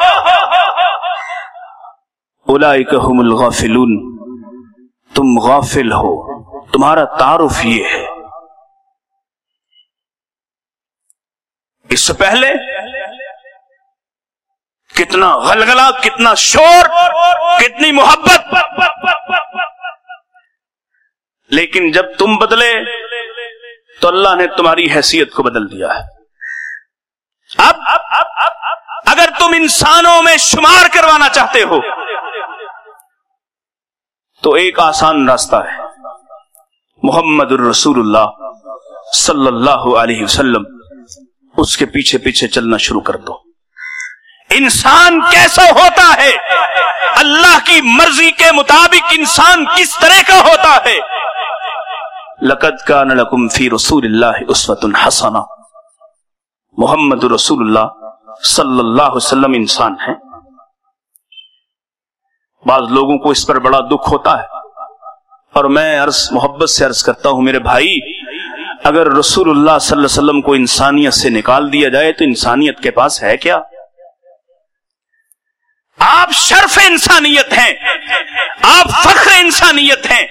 هم الغافلون۔ تم غافل ہو۔ تمہارا تعارف یہ ہے۔ اس سے پہلے کتنا غلغلہ، کتنا شور، کتنی محبت۔ لیکن جب تم بدلے، تو اللہ نے تمہاری حیثیت کو بدل دیا ہے۔ اب، اگر تم انسانوں میں شمار کروانا چاہتے ہو، تو ایک آسان راستہ ہے۔ محمد الرسول اللہ صلی اللہ علیہ وسلم۔ اس کے پیچھے پیچھے چلنا شروع کر دو۔ انسان کیسا ہوتا ہے؟ اللہ کی مرضی کے مطابق انسان کس طرح کا ہوتا ہے؟ لقد کا نلکم فی رسول اللہ اسوت الحسن محمد رسول اللہ صلی اللہ علیہ وسلم انسان ہے بعض لوگوں کو اس پر بڑا دکھ ہوتا ہے۔ اور میں عرض، محبت سے عرض کرتا ہوں، میرے بھائی اگر رسول اللہ صلی اللہ علیہ وسلم کو انسانیت سے نکال دیا جائے تو انسانیت کے پاس ہے کیا؟ آپ شرف انسانیت ہیں، آپ فخر انسانیت ہیں۔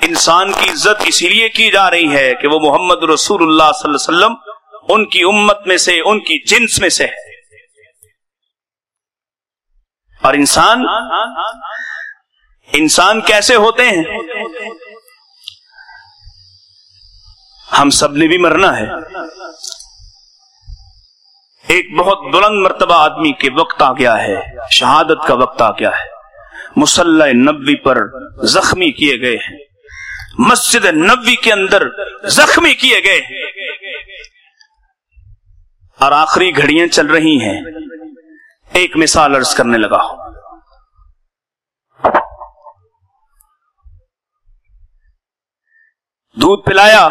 انسان کی عزت اسی لیے کی جا رہی ہے کہ وہ محمد رسول اللہ صلی اللہ علیہ وسلم ان کی امت میں سے، ان کی جنس میں سے ہے۔ اور انسان انسان کیسے ہوتے ہیں؟ ہم سب نے بھی مرنا ہے۔ ایک بہت بلند مرتبہ آدمی کے وقت آ گیا ہے۔ شہادت کا وقت آ گیا ہے۔ مسلح نبی پر زخمی کیے گئے ہیں۔ مسجد نبی کے اندر زخمی کیے گئے اور آخری گھڑیاں چل رہی ہیں۔ ایک مثال ارض کرنے لگا دودھ پلایا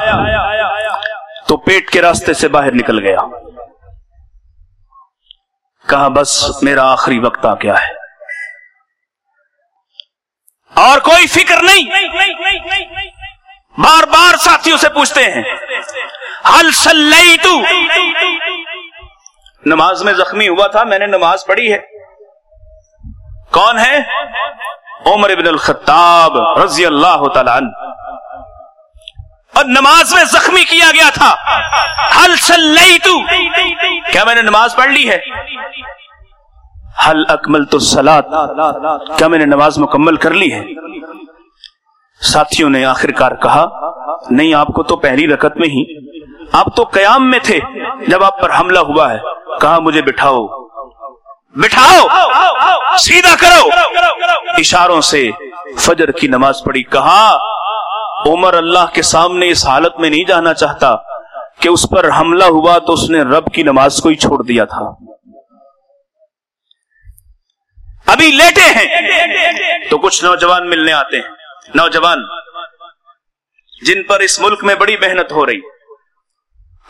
تو پیٹ کے راستے سے باہر نکل گیا۔ کہا، بس میرا آخری وقت آ گیا ہے۔ اور کوئی فکر نہیں۔ بار بار ساتھیوں سے پوچھتے ہیں، ہل سلئی تو نماز میں زخمی ہوا تھا، میں نے نماز پڑھی ہے۔ کون ہے؟ عمر ابن الخطاب رضی اللہ تعالی عنہ۔ اور نماز میں زخمی کیا گیا تھا۔ ہل سلئی تو کیا میں نے نماز پڑھ لی ہے؟ حل اکمل تو سلاد کیا میں نے نماز مکمل کر لی ہے؟ ساتھیوں نے آخر کار کہا، نہیں، آپ کو تو پہلی رکت میں ہی۔ آپ تو قیام میں تھے جب آپ پر حملہ ہوا ہے۔ کہا، مجھے بٹھاؤ۔ بٹھاؤ! سیدھا کرو! اشاروں سے فجر کی نماز پڑھی۔ کہا عمر اللہ کے سامنے اس حالت میں نہیں جانا چاہتا کہ اس پر حملہ ہوا تو اس نے رب کی نماز کو ہی چھوڑ دیا تھا۔ ابھی لیٹے ہیں تو کچھ نوجوان ملنے آتے ہیں۔ نوجوان، جن پر اس ملک میں بڑی محنت ہو رہی۔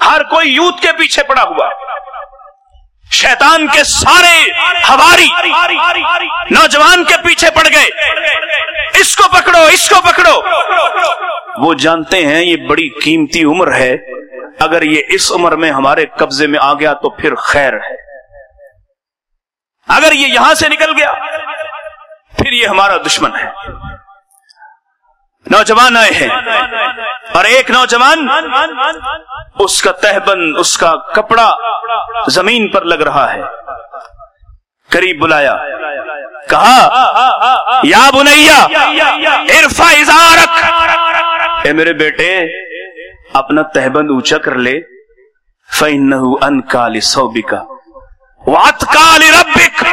ہر کوئی یوتھ کے پیچھے پڑا ہوا۔ شیطان کے سارے ہواری نوجوان کے پیچھے پڑ گئے۔ اس کو پکڑو، اس کو پکڑو۔ وہ جانتے ہیں یہ بڑی قیمتی عمر ہے۔ اگر یہ اس عمر میں ہمارے قبضے میں آ گیا تو پھر خیر ہے۔ اگر یہ یہاں سے نکل گیا، پھر یہ ہمارا دشمن ہے۔ نوجوان آئے ہیں۔ اور ایک نوجوان اس کا تہبند اس کا کپڑا زمین پر لگ رہا ہے۔ قریب بلایا۔ کہا، یا بنیا ارفا ازارک اے میرے بیٹے، اپنا تہبند اونچا کر لے۔ فَإِنَّهُ أَنْكَى لِصَوْبِكَ وَعَتْكَى لِرَبِّكَ۔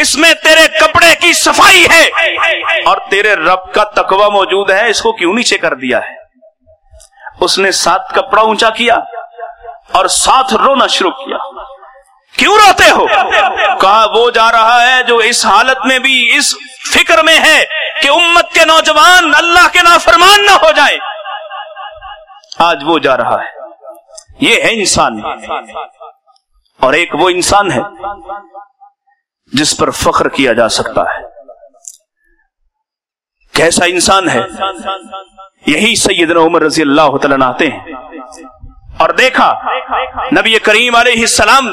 اس میں تیرے کپڑے کی صفائی ہے۔ اور تیرے رب کا تقوی موجود ہے، اس کو کیوں نیچے کر دیا ہے؟ اس نے ساتھ کپڑا اونچا کیا اور ساتھ رونا شروع کیا۔ کیوں روتے ہو؟ کہا، وہ جا رہا ہے جو اس حالت میں بھی اس فکر میں ہے کہ امت کے نوجوان اللہ کے نافرمان نہ ہو جائے آج وہ جا رہا ہے۔ یہ ہے انسان۔ اور ایک وہ انسان ہے۔ جس پر فخر کیا جا سکتا ہے۔ کیسا انسان ہے؟ یہی سیدنا عمر رضی اللہ تعالیٰ آتے ہیں۔ اور دیکھا، نبی کریم علیہ السلام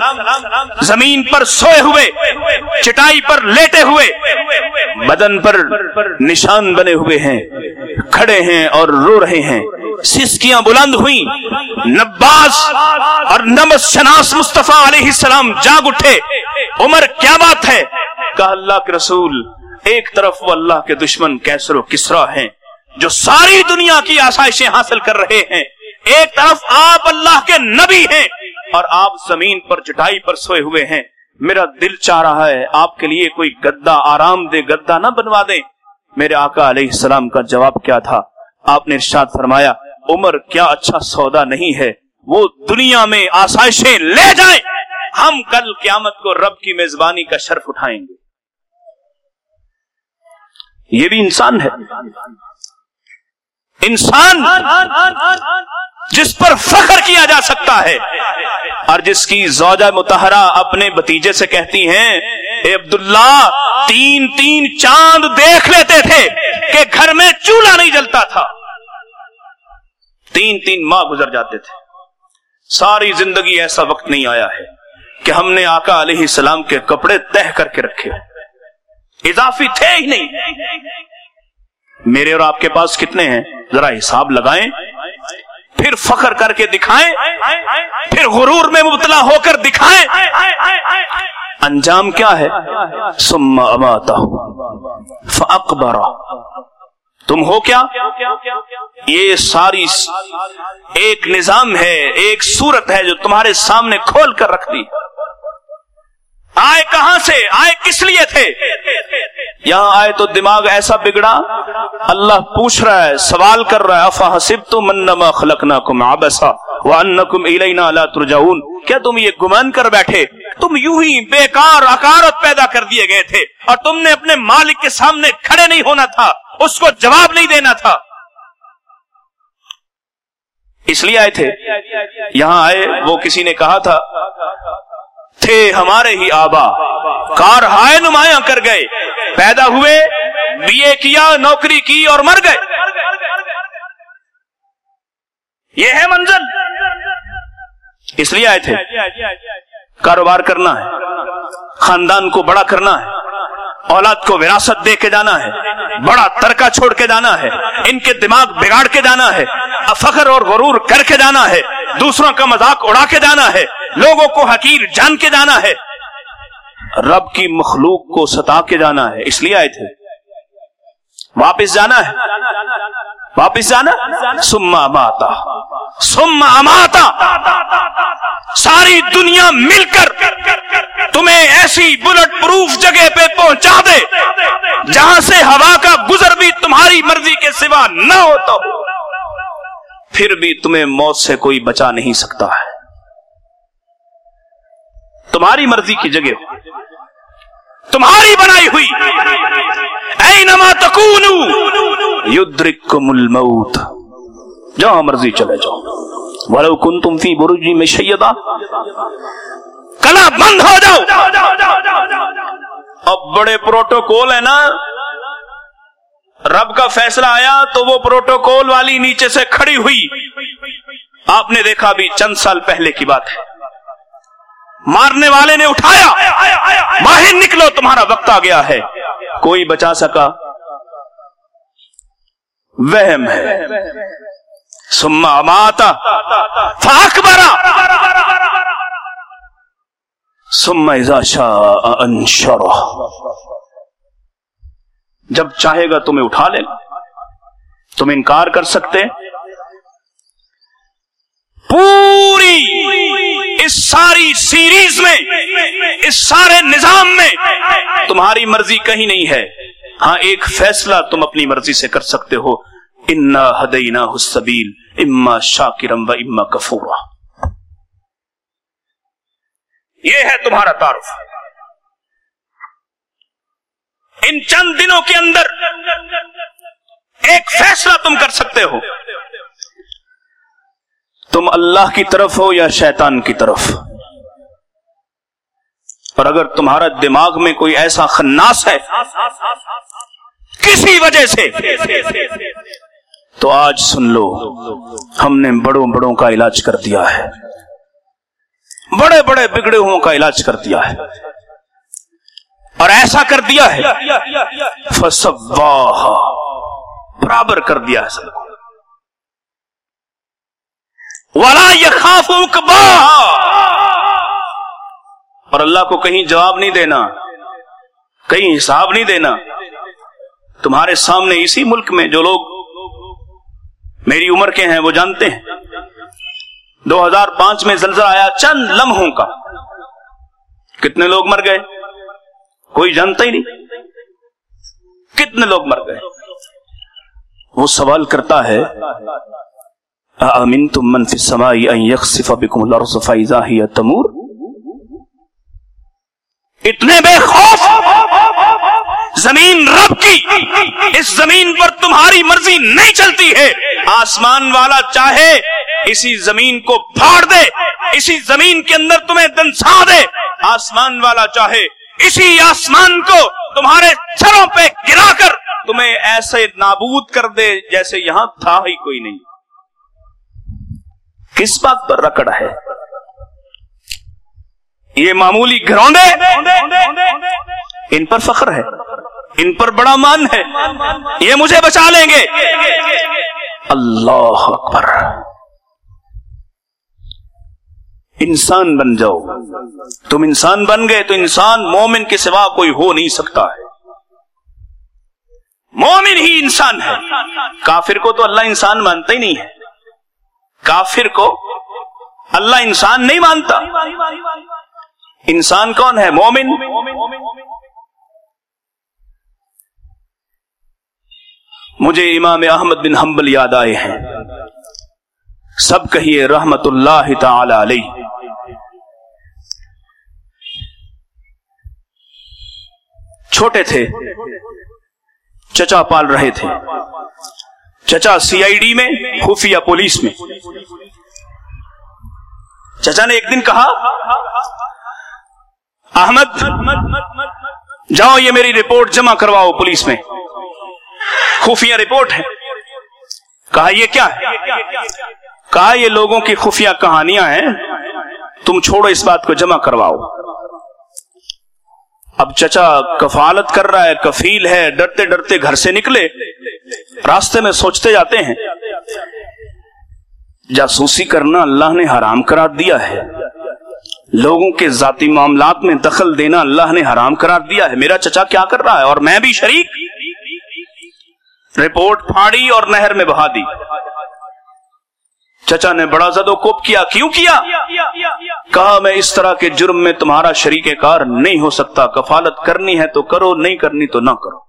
زمین پر سوئے ہوئے، چٹائی پر لیٹے ہوئے، بدن پر نشان بنے ہوئے ہیں، کھڑے ہیں اور رو رہے ہیں۔ سسکیاں بلند ہوئیں نباس اور نمس شناس مصطفیٰ علیہ السلام جاگ اٹھے۔ عمر، کیا بات ہے؟ کہا، اللہ کے رسول، ایک طرف وہ اللہ کے دشمن کیسر و کسرا ہیں جو ساری دنیا کی آسائشیں حاصل کر رہے ہیں۔ ایک طرف آپ اللہ کے نبی ہیں اور آپ زمین پر چٹائی پر سوئے ہوئے ہیں۔ میرا دل چاہ رہا ہے آپ کے لیے کوئی گدا آرام دے گدا نہ بنوا دیں۔ میرے آقا علیہ السلام کا جواب کیا تھا؟ آپ نے ارشاد فرمایا، عمر کیا اچھا سودا نہیں ہے، وہ دنیا میں آسائشیں لے جائیں۔ ہم کل قیامت کو رب کی میزبانی کا شرف اٹھائیں گے۔ یہ بھی انسان ہے۔ انسان جس پر فخر کیا جا سکتا ہے۔ اور جس کی زوجہ متحرہ اپنے بتیجے سے کہتی ہیں، اے عبداللہ، تین تین چاند دیکھ لیتے تھے کہ گھر میں چولہا نہیں جلتا تھا۔ تین تین ماہ گزر جاتے تھے۔ ساری زندگی ایسا وقت نہیں آیا ہے کہ ہم نے آقا علیہ السلام کے کپڑے تہ کر کے رکھے۔ اضافی تھے ہی نہیں۔ میرے اور آپ کے پاس کتنے ہیں؟ ذرا حساب لگائیں۔ پھر فخر کر کے دکھائیں، پھر غرور میں مبتلا ہو کر دکھائیں۔ انجام کیا ہے؟ سم اماتا فاقبرا تم ہو کیا؟ یہ ساری ایک نظام ہے، ایک صورت ہے جو تمہارے سامنے کھول کر رکھ دی۔ آئے کہاں سے؟ آئے کس لیے تھے؟ یہاں آئے تو دماغ ایسا بگڑا، اللہ پوچھ رہا ہے، سوال کر رہا ہے، افا حسب تو منما خلقنا کم آبسا وانکم الینا لا ترجعون۔ کیا تم یہ گمان کر بیٹھے؟ تم یوں ہی بیکار اکارت پیدا کر دیے گئے تھے اور تم نے اپنے مالک کے سامنے کھڑے نہیں ہونا تھا، اس کو جواب نہیں دینا تھا۔ اس لیے آئے تھے۔ یہاں آئے، وہ کسی نے کہا تھا تھے ہمارے ہی آبا۔ کار ہائے نمایاں کر گئے۔ پیدا ہوئے، بی اے کیا، نوکری کی اور مر گئے۔ یہ ہے منزل۔ اس لیے آئے تھے۔ کاروبار کرنا ہے۔ خاندان کو بڑا کرنا ہے۔ اولاد کو وراثت دے کے جانا ہے، بڑا ترکا چھوڑ کے جانا ہے، ان کے دماغ بگاڑ کے جانا ہے، فخر اور غرور کر کے جانا ہے، دوسروں کا مذاق اڑا کے جانا ہے، لوگوں کو حقیر جان کے جانا ہے۔ رب کی مخلوق کو ستا کے جانا ہے، اس لیے آئے تھے۔ واپس جانا ہے۔ واپس جانا سما ماتا۔ سما ماتا۔ ساری دنیا مل کر تمہیں ایسی بلٹ پروف جگہ پہ پہنچا دے جہاں سے ہوا کا گزر بھی تمہاری مرضی کے سوا نہ ہوتا ہو۔ پھر بھی تمہیں موت سے کوئی بچا نہیں سکتا ہے۔ تمہاری مرضی کی جگہ تمہاری بنائی ہوئی۔ اینما تکونو یدرککم الموت جہاں مرضی چلے جاؤ۔ ولو کنتم فی برجی میں شیدہ کلا بند ہو جاؤ۔ اب بڑے پروٹوکول ہے نا۔ رب کا فیصلہ آیا تو وہ پروٹوکول والی نیچے سے کھڑی ہوئی۔ آپ نے دیکھا بھی چند سال پہلے کی بات ہے۔ مارنے والے نے اٹھایا۔ باہر نکلو تمہارا وقت آ گیا ہے۔ کوئی بچا سکا؟ وہم ہے۔ سما ماتا۔ فاکبرا ثم اذا شاء انشرہ۔ جب چاہے گا تمہیں اٹھا لے۔ تم انکار کر سکتے۔ پوری۔ اس ساری سیریز میں، اس سارے نظام میں تمہاری مرضی کہیں نہیں ہے۔ ہاں ایک فیصلہ تم اپنی مرضی سے کر سکتے ہو۔ انا ہدینا حسبیل اما شاکرم و اما کفورا۔ یہ ہے تمہارا تعارف۔ ان چند دنوں کے اندر ایک فیصلہ تم کر سکتے ہو۔ تم اللہ کی طرف ہو یا شیطان کی طرف؟ اور اگر تمہارا دماغ میں کوئی ایسا خناس ہے کسی وجہ سے، تو آج سن لو، ہم نے بڑوں بڑوں کا علاج کر دیا ہے۔ بڑے بڑے بگڑے ہوں کا علاج کر دیا ہے۔ اور ایسا کر دیا ہے برابر کر دیا ہے سب کو۔ والا یہ خاف اور اللہ کو کہیں جواب نہیں دینا، کہیں حساب نہیں دینا۔ تمہارے سامنے اسی ملک میں جو لوگ میری عمر کے ہیں، وہ جانتے ہیں۔ دو ہزار پانچ میں زلزلہ آیا چند لمحوں کا۔ کتنے لوگ مر گئے؟ کوئی جانتا ہی نہیں۔ کتنے لوگ مر گئے؟ وہ سوال کرتا ہے امین تم منفی سمائی تمور؟ اتنے بے خوف! زمین رب کی! اس زمین پر تمہاری مرضی نہیں چلتی ہے۔ آسمان والا چاہے، اسی زمین کو پھاڑ دے، اسی زمین کے اندر تمہیں دنسا دے۔ آسمان والا چاہے، اسی آسمان کو تمہارے سروں پہ گرا کر تمہیں ایسے نابود کر دے جیسے یہاں تھا ہی کوئی نہیں۔ کس بات پر رکڑ ہے؟ یہ معمولی گروندے ان پر فخر ہے۔ ان پر بڑا مان ہے۔ یہ مجھے بچا لیں گے۔ اللہ اکبر۔ انسان بن جاؤ۔ تم انسان بن گئے تو انسان مومن کے سوا کوئی ہو نہیں سکتا ہے۔ مومن ہی انسان ہے۔ کافر کو تو اللہ انسان مانتا ہی نہیں ہے۔ کافر کو اللہ انسان نہیں مانتا۔ انسان کون ہے؟ مومن۔ مجھے امام احمد بن حنبل یاد آئے ہیں۔ سب کہیے رحمت اللہ تعالی علیہ۔ چھوٹے تھے۔ چچا پال رہے تھے۔ چچا سی آئی ڈی میں، خفیہ پولیس میں۔ چچا نے ایک دن کہا، احمد، جاؤ یہ میری رپورٹ جمع کرواؤ پولیس میں۔ خفیہ رپورٹ ہے۔ کہا، یہ کیا ہے؟ کہا، یہ لوگوں کی خفیہ کہانیاں ہیں۔ تم چھوڑو اس بات کو، جمع کرواؤ۔ اب چچا کفالت کر رہا ہے، کفیل ہے، ڈرتے ڈرتے گھر سے نکلے۔ راستے میں سوچتے جاتے ہیں، جاسوسی کرنا اللہ نے حرام کرا دیا ہے۔ لوگوں کے ذاتی معاملات میں دخل دینا اللہ نے حرام کرا دیا ہے۔ میرا چچا کیا کر رہا ہے؟ اور میں بھی شریک۔ رپورٹ پھاڑی اور نہر میں بہا دی۔ چچا نے بڑا زد و کوپ کیا۔ کیوں کیا؟ کہا، میں اس طرح کے جرم میں تمہارا شریک کار نہیں ہو سکتا۔ کفالت کرنی ہے تو کرو، نہیں کرنی تو نہ کرو۔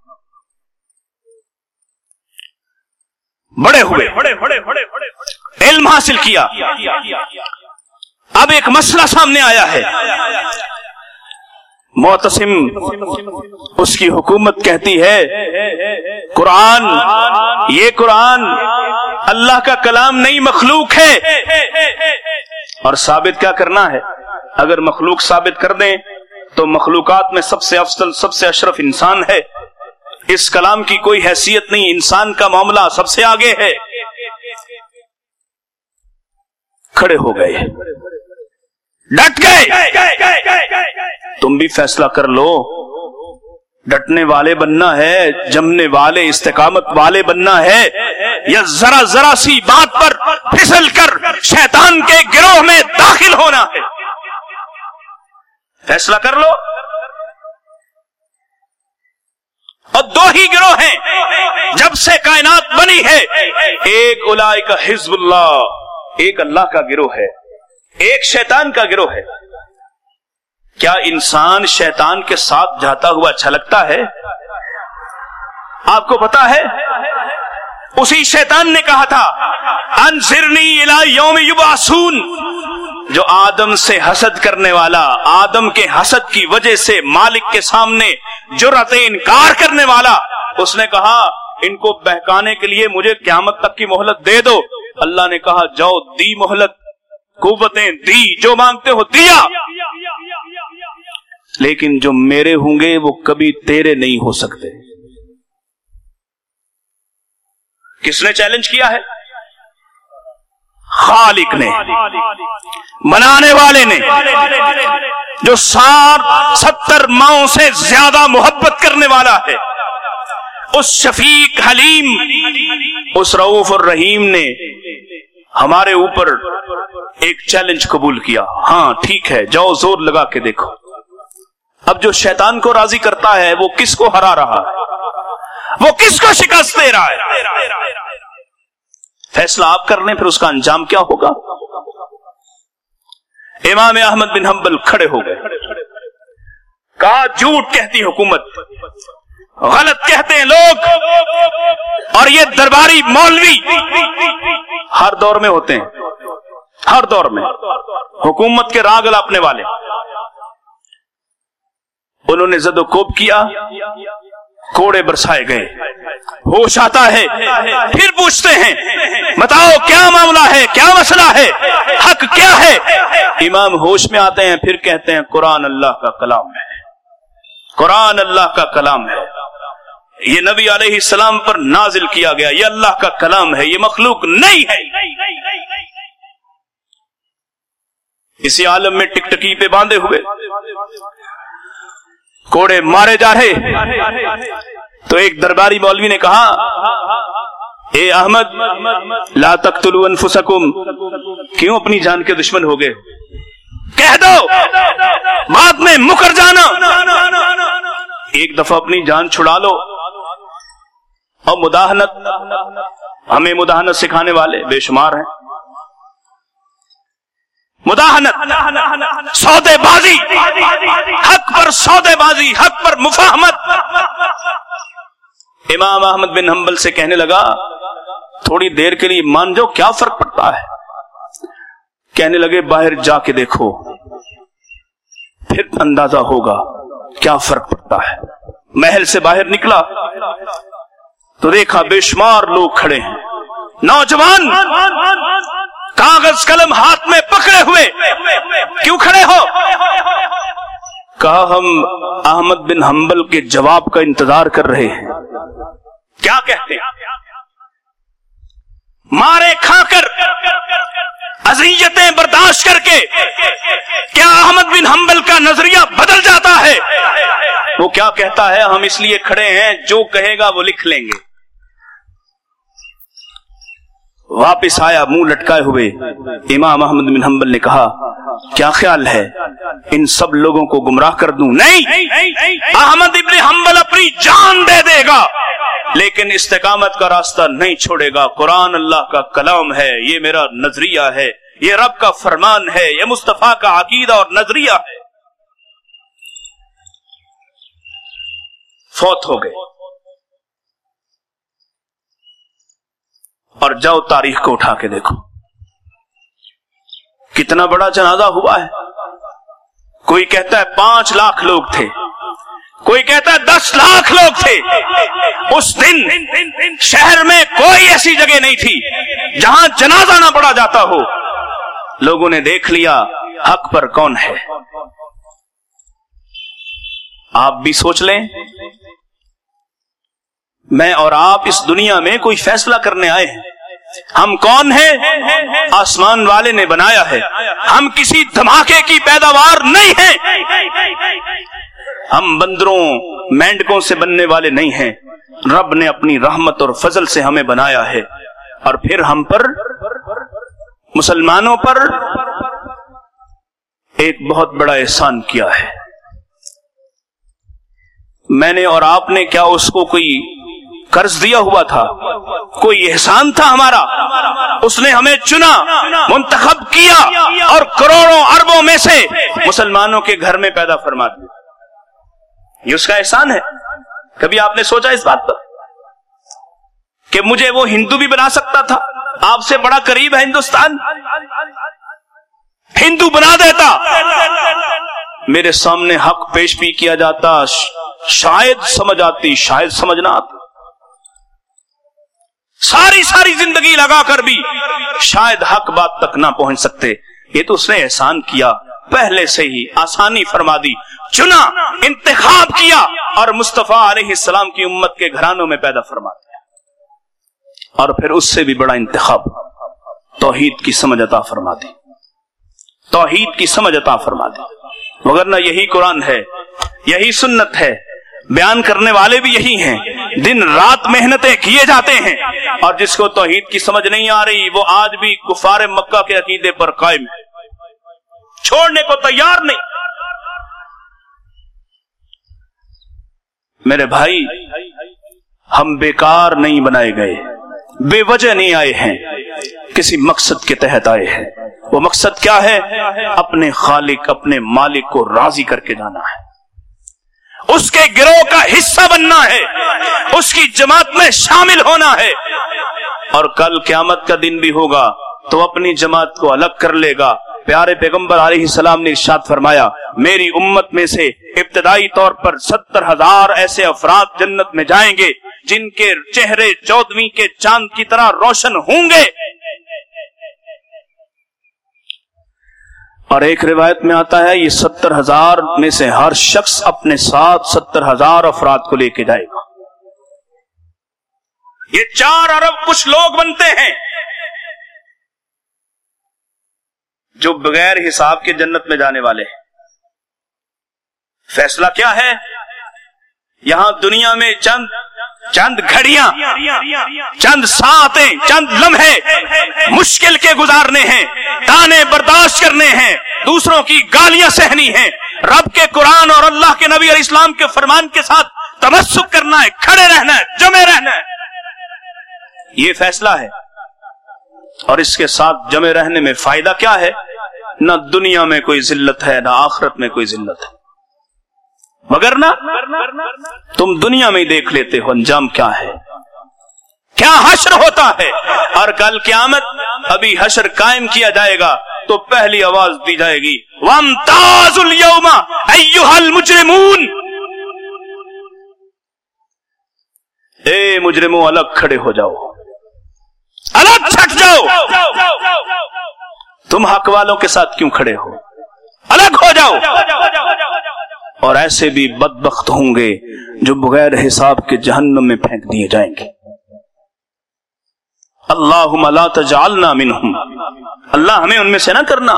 بڑے ہوئے۔ علم حاصل کیا۔ اب ایک مسئلہ سامنے آیا ہے۔ معتصم اس کی حکومت کہتی ہے، قرآن، یہ قرآن اللہ کا کلام نہیں مخلوق ہے۔ اور ثابت کیا کرنا ہے؟ اگر مخلوق ثابت کر دیں، تو مخلوقات میں سب سے افضل، سب سے اشرف انسان ہے۔ اس کلام کی کوئی حیثیت نہیں، انسان کا معاملہ سب سے آگے ہے۔ کھڑے ہو گئے۔ ڈٹ گئے۔ تم بھی فیصلہ کر لو۔ ڈٹنے والے بننا ہے، جمنے والے، استقامت والے بننا ہے۔ یا ذرا ذرا سی بات پر پھسل کر شیطان کے گروہ میں داخل ہونا ہے۔ فیصلہ کر لو۔ اور دو ہی گروہ ہیں۔ جب سے کائنات بنی ہے، ایک الا کا حزب اللہ، ایک اللہ کا گروہ ہے، ایک شیطان کا گروہ ہے۔ کیا انسان شیطان کے ساتھ جاتا ہوا اچھا لگتا ہے؟ آپ کو پتا ہے؟ اسی شیطان نے کہا تھا انصرنی یوم یبعثون۔ جو آدم سے حسد کرنے والا، آدم کے حسد کی وجہ سے مالک کے سامنے جرت انکار کرنے والا، اس نے کہا، ان کو بہکانے کے لیے مجھے قیامت تک کی مہلت دے دو۔ اللہ نے کہا، جاؤ، دی مہلت، قوتیں دی، جو مانگتے ہو، دیا۔ لیکن جو میرے ہوں گے، وہ کبھی تیرے نہیں ہو سکتے۔ کس نے چیلنج کیا ہے؟ خالق نے، منانے والے نے، جو سات ستر ماؤں سے زیادہ محبت کرنے والا ہے۔ اس شفیق حلیم، اس رعوف اور رحیم نے ہمارے اوپر ایک چیلنج قبول کیا۔ ہاں ٹھیک ہے، جاؤ زور لگا کے دیکھو۔ اب جو شیطان کو راضی کرتا ہے، وہ کس کو ہرا رہا ہے؟ وہ کس کو شکست دے رہا ہے؟ فیصلہ آپ کر لیں، پھر اس کا انجام کیا ہوگا؟ امام احمد بن حنبل کھڑے ہو گئے۔ کہا، جھوٹ کہتی حکومت، غلط کہتے ہیں لوگ، اور یہ درباری مولوی ہر دور میں ہوتے ہیں۔ ہر دور میں۔ حکومت کے راگ اپنے والے۔ انہوں نے زد و کوب کیا۔ کوڑے برسائے گئے۔ ہوش آتا ہے۔ پھر پوچھتے ہیں، بتاؤ کیا معاملہ ہے، کیا مسئلہ ہے؟ حق کیا ہے؟ امام ہوش میں آتے ہیں، پھر کہتے ہیں، قرآن اللہ کا کلام ہے۔ قرآن اللہ کا کلام ہے۔ یہ نبی علیہ السلام پر نازل کیا گیا۔ یہ اللہ کا کلام ہے، یہ مخلوق نہیں ہے۔ اسی عالم میں ٹک ٹکی پہ باندھے ہوئے۔ کوڑے مارے جا رہے۔ تو ایک درباری مولوی نے کہا، اے احمد، لا تقتلوا انفسکم۔ کیوں اپنی جان کے دشمن ہو گئے؟ کہہ دو۔ بعد میں مکر جانا۔ ایک دفعہ اپنی جان چھڑا لو۔ اور مداحنت، ہمیں مداحنت سکھانے والے بے شمار ہیں۔ مداحنت، سودے بازی، حق پر سودے بازی، حق پر مفاہمت۔ امام احمد بن حنبل سے کہنے لگا، تھوڑی دیر کے لیے مان جاؤ کیا فرق پڑتا ہے؟ کہنے لگے، باہر جا کے دیکھو، پھر اندازہ ہوگا کیا فرق پڑتا ہے۔ محل سے باہر نکلا، تو دیکھا بے شمار لوگ کھڑے ہیں۔ نوجوان! کاغذ قلم ہاتھ میں پکڑے ہوئے کیوں کھڑے ہو؟ کہا ہم احمد بن حنبل کے جواب کا انتظار کر رہے ہیں۔ کیا کہتے ہیں؟ مارے کھا کر اذیتیں برداشت کر کے کیا احمد بن حنبل کا نظریہ بدل جاتا ہے؟ وہ کیا کہتا ہے؟ ہم اس لیے کھڑے ہیں، جو کہے گا وہ لکھ لیں گے۔ واپس آیا، منہ لٹکائے ہوئے۔ امام احمد بن حنبل نے کہا، کیا خیال ہے؟ ان سب لوگوں کو گمراہ کر دوں۔ نہیں! احمد ابن حنبل اپنی جان دے دے گا، لیکن استقامت کا راستہ نہیں چھوڑے گا۔ قرآن اللہ کا کلام ہے، یہ میرا نظریہ ہے۔ یہ رب کا فرمان ہے، یہ مصطفیٰ کا عقیدہ اور نظریہ ہے۔ فوت ہو گئے۔ اور جاؤ تاریخ کو اٹھا کے دیکھو۔ کتنا بڑا جنازہ ہوا ہے۔ کوئی کہتا ہے پانچ لاکھ لوگ تھے۔ کوئی کہتا ہے دس لاکھ لوگ تھے۔ اس دن شہر میں کوئی ایسی جگہ نہیں تھی جہاں جنازہ نہ پڑا جاتا ہو۔ لوگوں نے دیکھ لیا حق پر کون ہے۔ آپ بھی سوچ لیں۔ میں اور آپ اس دنیا میں کوئی فیصلہ کرنے آئے ہیں۔ ہم کون ہیں؟ آسمان والے نے بنایا ہے۔ ہم کسی دھماکے کی پیداوار نہیں ہیں۔ ہم بندروں، مینڈکوں سے بننے والے نہیں ہیں۔ رب نے اپنی رحمت اور فضل سے ہمیں بنایا ہے۔ اور پھر ہم پر، مسلمانوں پر ایک بہت بڑا احسان کیا ہے۔ میں نے اور آپ نے کیا اس کو کوئی قرض دیا ہوا تھا۔ کوئی احسان تھا ہمارا؟ اس نے ہمیں چنا، منتخب کیا اور کروڑوں اربوں میں سے مسلمانوں کے گھر میں پیدا فرما دیا۔ یہ اس کا احسان ہے۔ کبھی آپ نے سوچا اس بات پر؟ کہ مجھے وہ ہندو بھی بنا سکتا تھا۔ آپ سے بڑا قریب ہے ہندوستان۔ ہندو بنا دیتا۔ میرے سامنے حق پیش بھی کیا جاتا، شاید سمجھ آتی، شاید سمجھنا آتا ساری ساری زندگی لگا کر بھی شاید حق بات تک نہ پہنچ سکتے۔ یہ تو اس نے احسان کیا، پہلے سے ہی آسانی فرما دی، چنا، انتخاب کیا اور مصطفیٰ علیہ السلام کی امت کے گھرانوں میں پیدا فرما دیا۔ اور پھر اس سے بھی بڑا انتخاب توحید کی سمجھ عطا فرما دی۔ توحید کی سمجھ عطا فرما دی۔ مگر نہ یہی قرآن ہے، یہی سنت ہے۔ بیان کرنے والے بھی یہی ہیں۔ دن رات محنتیں کیے جاتے ہیں۔ اور جس کو توحید کی سمجھ نہیں آ رہی، وہ آج بھی کفار مکہ کے عقیدے پر قائم۔ ہے چھوڑنے کو تیار نہیں۔ میرے بھائی، ہم بیکار نہیں بنائے گئے۔ بے وجہ نہیں آئے ہیں۔ کسی مقصد کے تحت آئے ہیں۔ وہ مقصد کیا ہے؟ اپنے خالق، اپنے مالک کو راضی کر کے جانا ہے۔ اس کے گروہ کا حصہ بننا ہے، اس کی جماعت میں شامل ہونا ہے۔ اور کل قیامت کا دن بھی ہوگا، تو اپنی جماعت کو الگ کر لے گا۔ پیارے پیغمبر علیہ السلام نے ارشاد فرمایا، میری امت میں سے ابتدائی طور پر ستر ہزار ایسے افراد جنت میں جائیں گے، جن کے چہرے چودویں کے چاند کی طرح روشن ہوں گے۔ اور ایک روایت میں آتا ہے، یہ ستر ہزار میں سے ہر شخص اپنے ساتھ ستر ہزار افراد کو لے کے جائے گا۔ یہ چار ارب کچھ لوگ بنتے ہیں۔ جو بغیر حساب کے جنت میں جانے والے ہیں۔ فیصلہ کیا ہے؟ یہاں دنیا میں چند چند گھڑیاں، چند ساتیں چند لمحے مشکل کے گزارنے ہیں تانے برداشت کرنے ہیں، دوسروں کی گالیاں سہنی ہیں۔ رب کے قرآن اور اللہ کے نبی علیہ السلام کے فرمان کے ساتھ تمسک کرنا ہے، کھڑے رہنا ہے، جمے رہنا ہے۔ یہ فیصلہ ہے۔ اور اس کے ساتھ جمے رہنے میں فائدہ کیا ہے؟ نہ دنیا میں کوئی ذلت ہے، نہ آخرت میں کوئی ذلت ہے۔ مگر نہ تم دنیا میں ہی دیکھ لیتے ہو انجام کیا ہے؟ کیا حشر ہوتا ہے؟ اور کل قیامت ابھی حشر قائم کیا جائے گا تو پہلی آواز دی جائے گی۔ وَامْتَازُ الْيَوْمَ أَيُّهَا الْمُجْرِمُونَ۔ اے مجرموں، الگ کھڑے ہو جاؤ۔ الگ چھٹ جاؤ۔ تم حق والوں کے ساتھ کیوں کھڑے ہو؟ الگ ہو جاؤ۔ اور ایسے بھی بدبخت ہوں گے جو بغیر حساب کے جہنم میں پھینک دیے جائیں گے۔ اللہ تجعلنا منہم۔ اللہ ہمیں ان میں سے نہ کرنا۔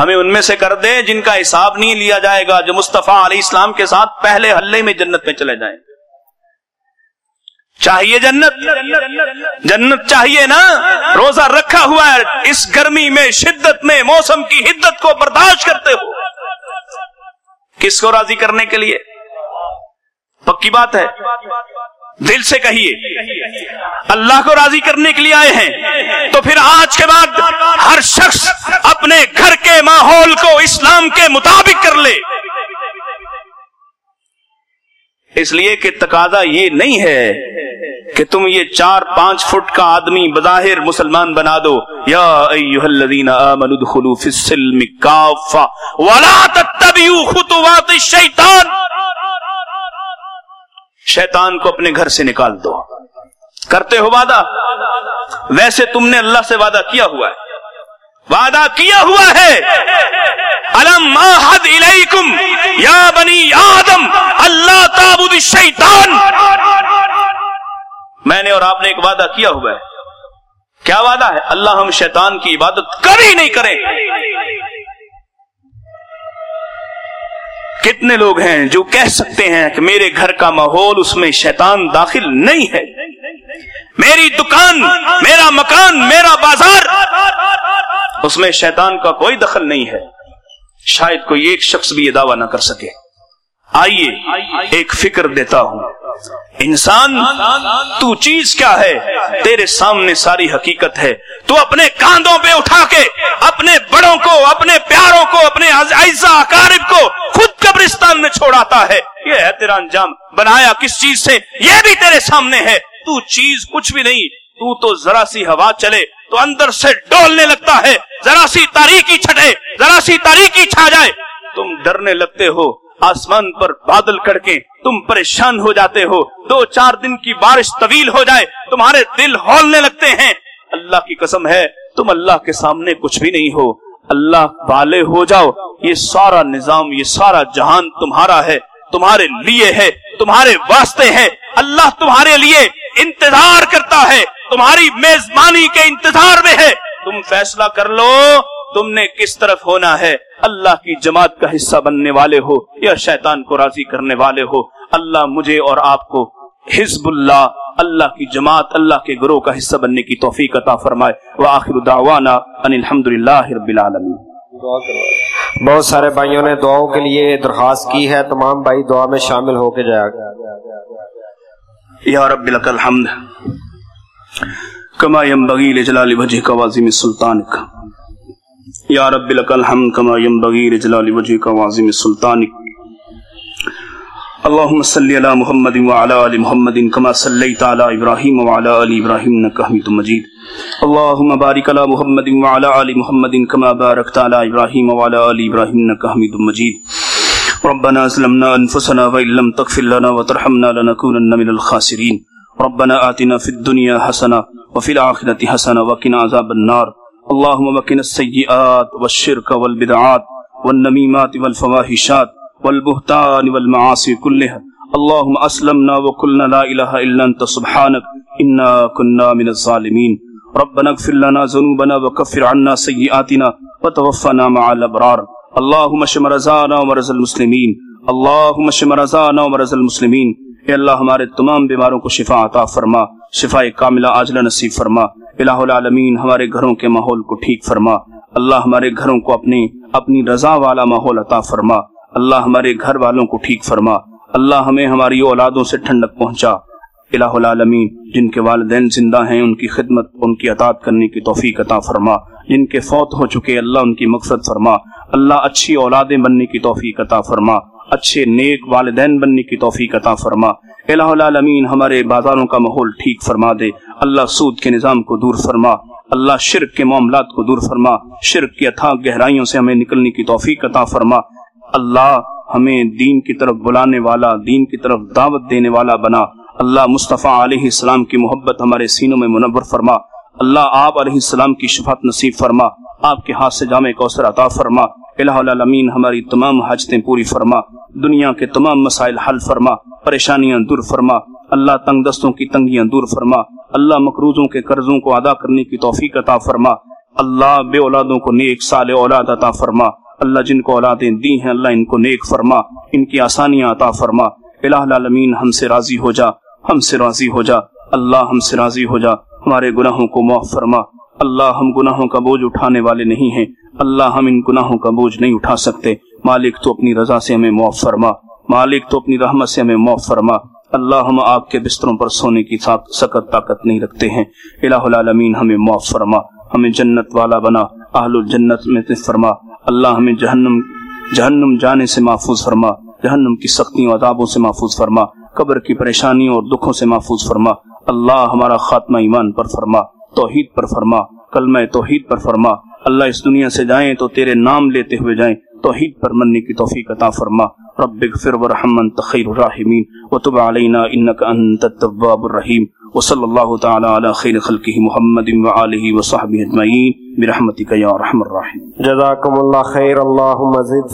ہمیں ان میں سے کر دے جن کا حساب نہیں لیا جائے گا، جو مصطفیٰ علیہ السلام کے ساتھ پہلے حلے میں جنت میں چلے جائیں۔ چاہیے جنت؟ جنت چاہیے نا؟ روزہ رکھا ہوا ہے، اس گرمی میں، شدت میں، موسم کی حدت کو برداشت کرتے ہو۔ کس کو راضی کرنے کے لیے؟ پکی بات ہے۔ دل سے کہیے۔ اللہ کو راضی کرنے کے لیے آئے ہیں۔ تو پھر آج کے بعد ہر شخص اپنے گھر کے ماحول کو اسلام کے مطابق کر لے۔ اس لیے کہ تقاضا یہ نہیں ہے کہ تم یہ چار پانچ فٹ کا آدمی بظاہر مسلمان بنا دو۔ یا ایوہ الذین آمنوا ادخلوا فی السلم کافا ولا تتبعوا خطوات الشیطان۔ شیطان کو اپنے گھر سے نکال دو۔ کرتے ہو وعدہ۔ ویسے تم نے اللہ سے وعدہ کیا ہوا ہے۔ وعدہ کیا ہوا ہے؟ الم ماہد الیکم یا بنی آدم اللہ تابود الشیطان؟ میں نے اور آپ نے ایک وعدہ کیا ہوا ہے۔ کیا وعدہ ہے؟ اللہ ہم شیطان کی عبادت کبھی نہیں کریں۔ کتنے لوگ ہیں جو کہہ سکتے ہیں کہ میرے گھر کا ماحول اس میں شیطان داخل نہیں ہے۔ میری دکان، میرا مکان، میرا بازار، اس میں شیطان کا کوئی دخل نہیں ہے۔ شاید کوئی ایک شخص بھی یہ دعویٰ نہ کر سکے۔ آئیے ایک فکر دیتا ہوں۔ انسان، تو چیز کیا ہے؟ تیرے سامنے ساری حقیقت ہے۔ تو اپنے کاندھوں پہ اٹھا کے، اپنے بڑوں کو، اپنے پیاروں کو، اپنے اقارب کو خود قبرستان میں چھوڑاتا ہے۔ یہ ہے تیرا انجام۔ بنایا کس چیز سے؟ یہ بھی تیرے سامنے ہے۔ تو چیز کچھ بھی نہیں۔ تو تو ذرا سی ہوا چلے تو اندر سے ڈولنے لگتا ہے۔ ذرا سی تاریخی چھٹے، ذرا سی تاریخی چھا جائے۔ تم ڈرنے لگتے ہو، آسمان پر بادل کر کے تم پریشان ہو جاتے ہو، دو چار دن کی بارش طویل ہو جائے، تمہارے دل ہولنے لگتے ہیں۔ اللہ کی قسم ہے، تم اللہ کے سامنے کچھ بھی نہیں ہو۔ اللہ والے ہو جاؤ، یہ سارا نظام، یہ سارا جہان تمہارا ہے، تمہارے لیے ہے، تمہارے واسطے ہے۔ اللہ تمہارے لیے انتظار کرتا ہے، تمہاری میزبانی کے انتظار میں ہے۔ تم فیصلہ کر لو۔ تم نے کس طرف ہونا ہے؟ اللہ کی جماعت کا حصہ بننے والے ہو یا شیطان کو راضی کرنے والے ہو؟ اللہ مجھے اور آپ کو حزب اللہ اللہ کی جماعت اللہ کے گروہ کا حصہ بننے کی توفیق عطا فرمائے۔ وآخر دعوانا ان الحمدللہ رب العالمین۔ بہت سارے بھائیوں نے دعاؤں کے لیے درخواست کی ہے تمام بھائی دعا میں شامل ہو کے جائے۔ گا یا رب لک الحمد کما ينبغي لجلال وجهك وعظيم سلطانك یا رب لک الحمد کما ينبغي لجلال وجهك وعظيم سلطانك اللهم صل على محمد وعلى ال محمد كما صليت على ابراهيم وعلى ال ابراهيم انك حميد مجيد اللهم بارك على محمد وعلى ال محمد كما باركت على ابراهيم وعلى ال ابراهيم انك حميد مجيد ربنا ظلمنا انفسنا وان لم تغفر لنا وترحمنا لنكونن من الخاسرين ربنا آتنا في الدنيا حسنه وفي الاخره حسنه وقنا عذاب النار۔ اللهم مكن السيئات والشرك والبدعات والنميمات والفواحشات والبهتان والمعاصي كلها. اللهم اسلمنا وقلنا لا اله الا انت سبحانك انا كنا من الظالمين. ربنا اغفر لنا ذنوبنا وكفر عنا سيئاتنا وتوفنا مع الابرار اللهم اشف مرضانا ومرضى المسلمين. اللهم اشف مرضانا ومرضى المسلمين. اے اللہ ہمارے تمام بیماروں کو شفا عطا فرما. شفا کاملہ عاجلہ نصیب فرما۔ الہ العالمین، ہمارے گھروں کے ماحول کو ٹھیک فرما۔ اللہ ہمارے گھروں کو اپنی اپنی رضا والا ماحول عطا فرما۔ اللہ ہمارے گھر والوں کو ٹھیک فرما۔ اللہ ہمیں ہماری اولادوں سے ٹھنڈک پہنچا۔ الہ العالمین، جن کے والدین زندہ ہیں، ان کی خدمت، ان کی اطاعت کرنے کی توفیق عطا فرما۔ جن کے فوت ہو چکے، اللہ ان کی مقصد فرما۔ اللہ اچھی اولادیں بننے کی توفیق عطا فرما۔ اچھے نیک والدین بننے کی توفیق عطا فرما۔ الہ العالمین، ہمارے بازاروں کا ماحول ٹھیک فرما دے۔ اللہ سود کے نظام کو دور فرما۔ اللہ شرک کے معاملات کو دور فرما۔ شرک کی اتھا گہرائیوں سے ہمیں نکلنے کی توفیق عطا فرما۔ اللہ ہمیں دین کی طرف بلانے والا، دین کی طرف دعوت دینے والا بنا۔ اللہ مصطفیٰ علیہ السلام کی محبت ہمارے سینوں میں منور فرما۔ اللہ آپ علیہ السلام کی شفاعت نصیب فرما۔ آپ کے ہاتھ سے جامع کوثر عطا فرما۔ الہ العالمین، ہماری تمام حاجتیں پوری فرما، دنیا کے تمام مسائل حل فرما، پریشانیاں دور فرما، اللہ تنگ دستوں کی تنگیاں دور فرما، اللہ مقروضوں کے قرضوں کو ادا کرنے کی توفیق عطا فرما، اللہ بے اولادوں کو نیک سال اولاد عطا فرما، اللہ جن کو اولادیں دی ہیں، اللہ ان کو نیک فرما، ان کی آسانیاں عطا فرما، الہ العالمین، ہم سے راضی ہو جا، ہم سے راضی ہو جا، اللہ ہم سے راضی ہو جا، ہمارے گناہوں کو معاف فرما، اللہ ہم گناہوں کا بوجھ اٹھانے والے نہیں ہیں۔ اللہ ہم ان گناہوں کا بوجھ نہیں اٹھا سکتے۔ مالک تو اپنی رضا سے ہمیں معاف فرما۔ مالک تو اپنی رحمت سے ہمیں معاف فرما۔ اللہ ہم آپ کے بستروں پر سونے کی سخت طاقت نہیں رکھتے ہیں۔ الہ العالمین ہمیں معاف فرما۔ ہمیں جنت والا بنا۔ اہل الجنت میں فرما۔ اللہ ہمیں جہنم جہنم جانے سے محفوظ فرما۔ جہنم کی سختیوں، عذابوں سے محفوظ فرما۔ قبر کی پریشانیوں اور دکھوں سے محفوظ فرما۔ اللہ ہمارا خاتمہ ایمان پر فرما، توحید پر فرما۔ کلمہ توحید پر فرما۔ اللہ اس دنیا سے جائیں تو تیرے نام لیتے ہوئے جائیں۔ توحید پر مننے کی توفیق عطا فرما۔ رب اغفر ورحم انت خیر الراحمین۔ وتب علینا انك انت التواب الرحیم۔ وصلی اللہ تعالی علی خیر خلقہ محمد و وآلہ وصحبہ اجمعین۔ برحمتک یا رحم الرحیم جزاکم اللہ خیر۔ اللہم زد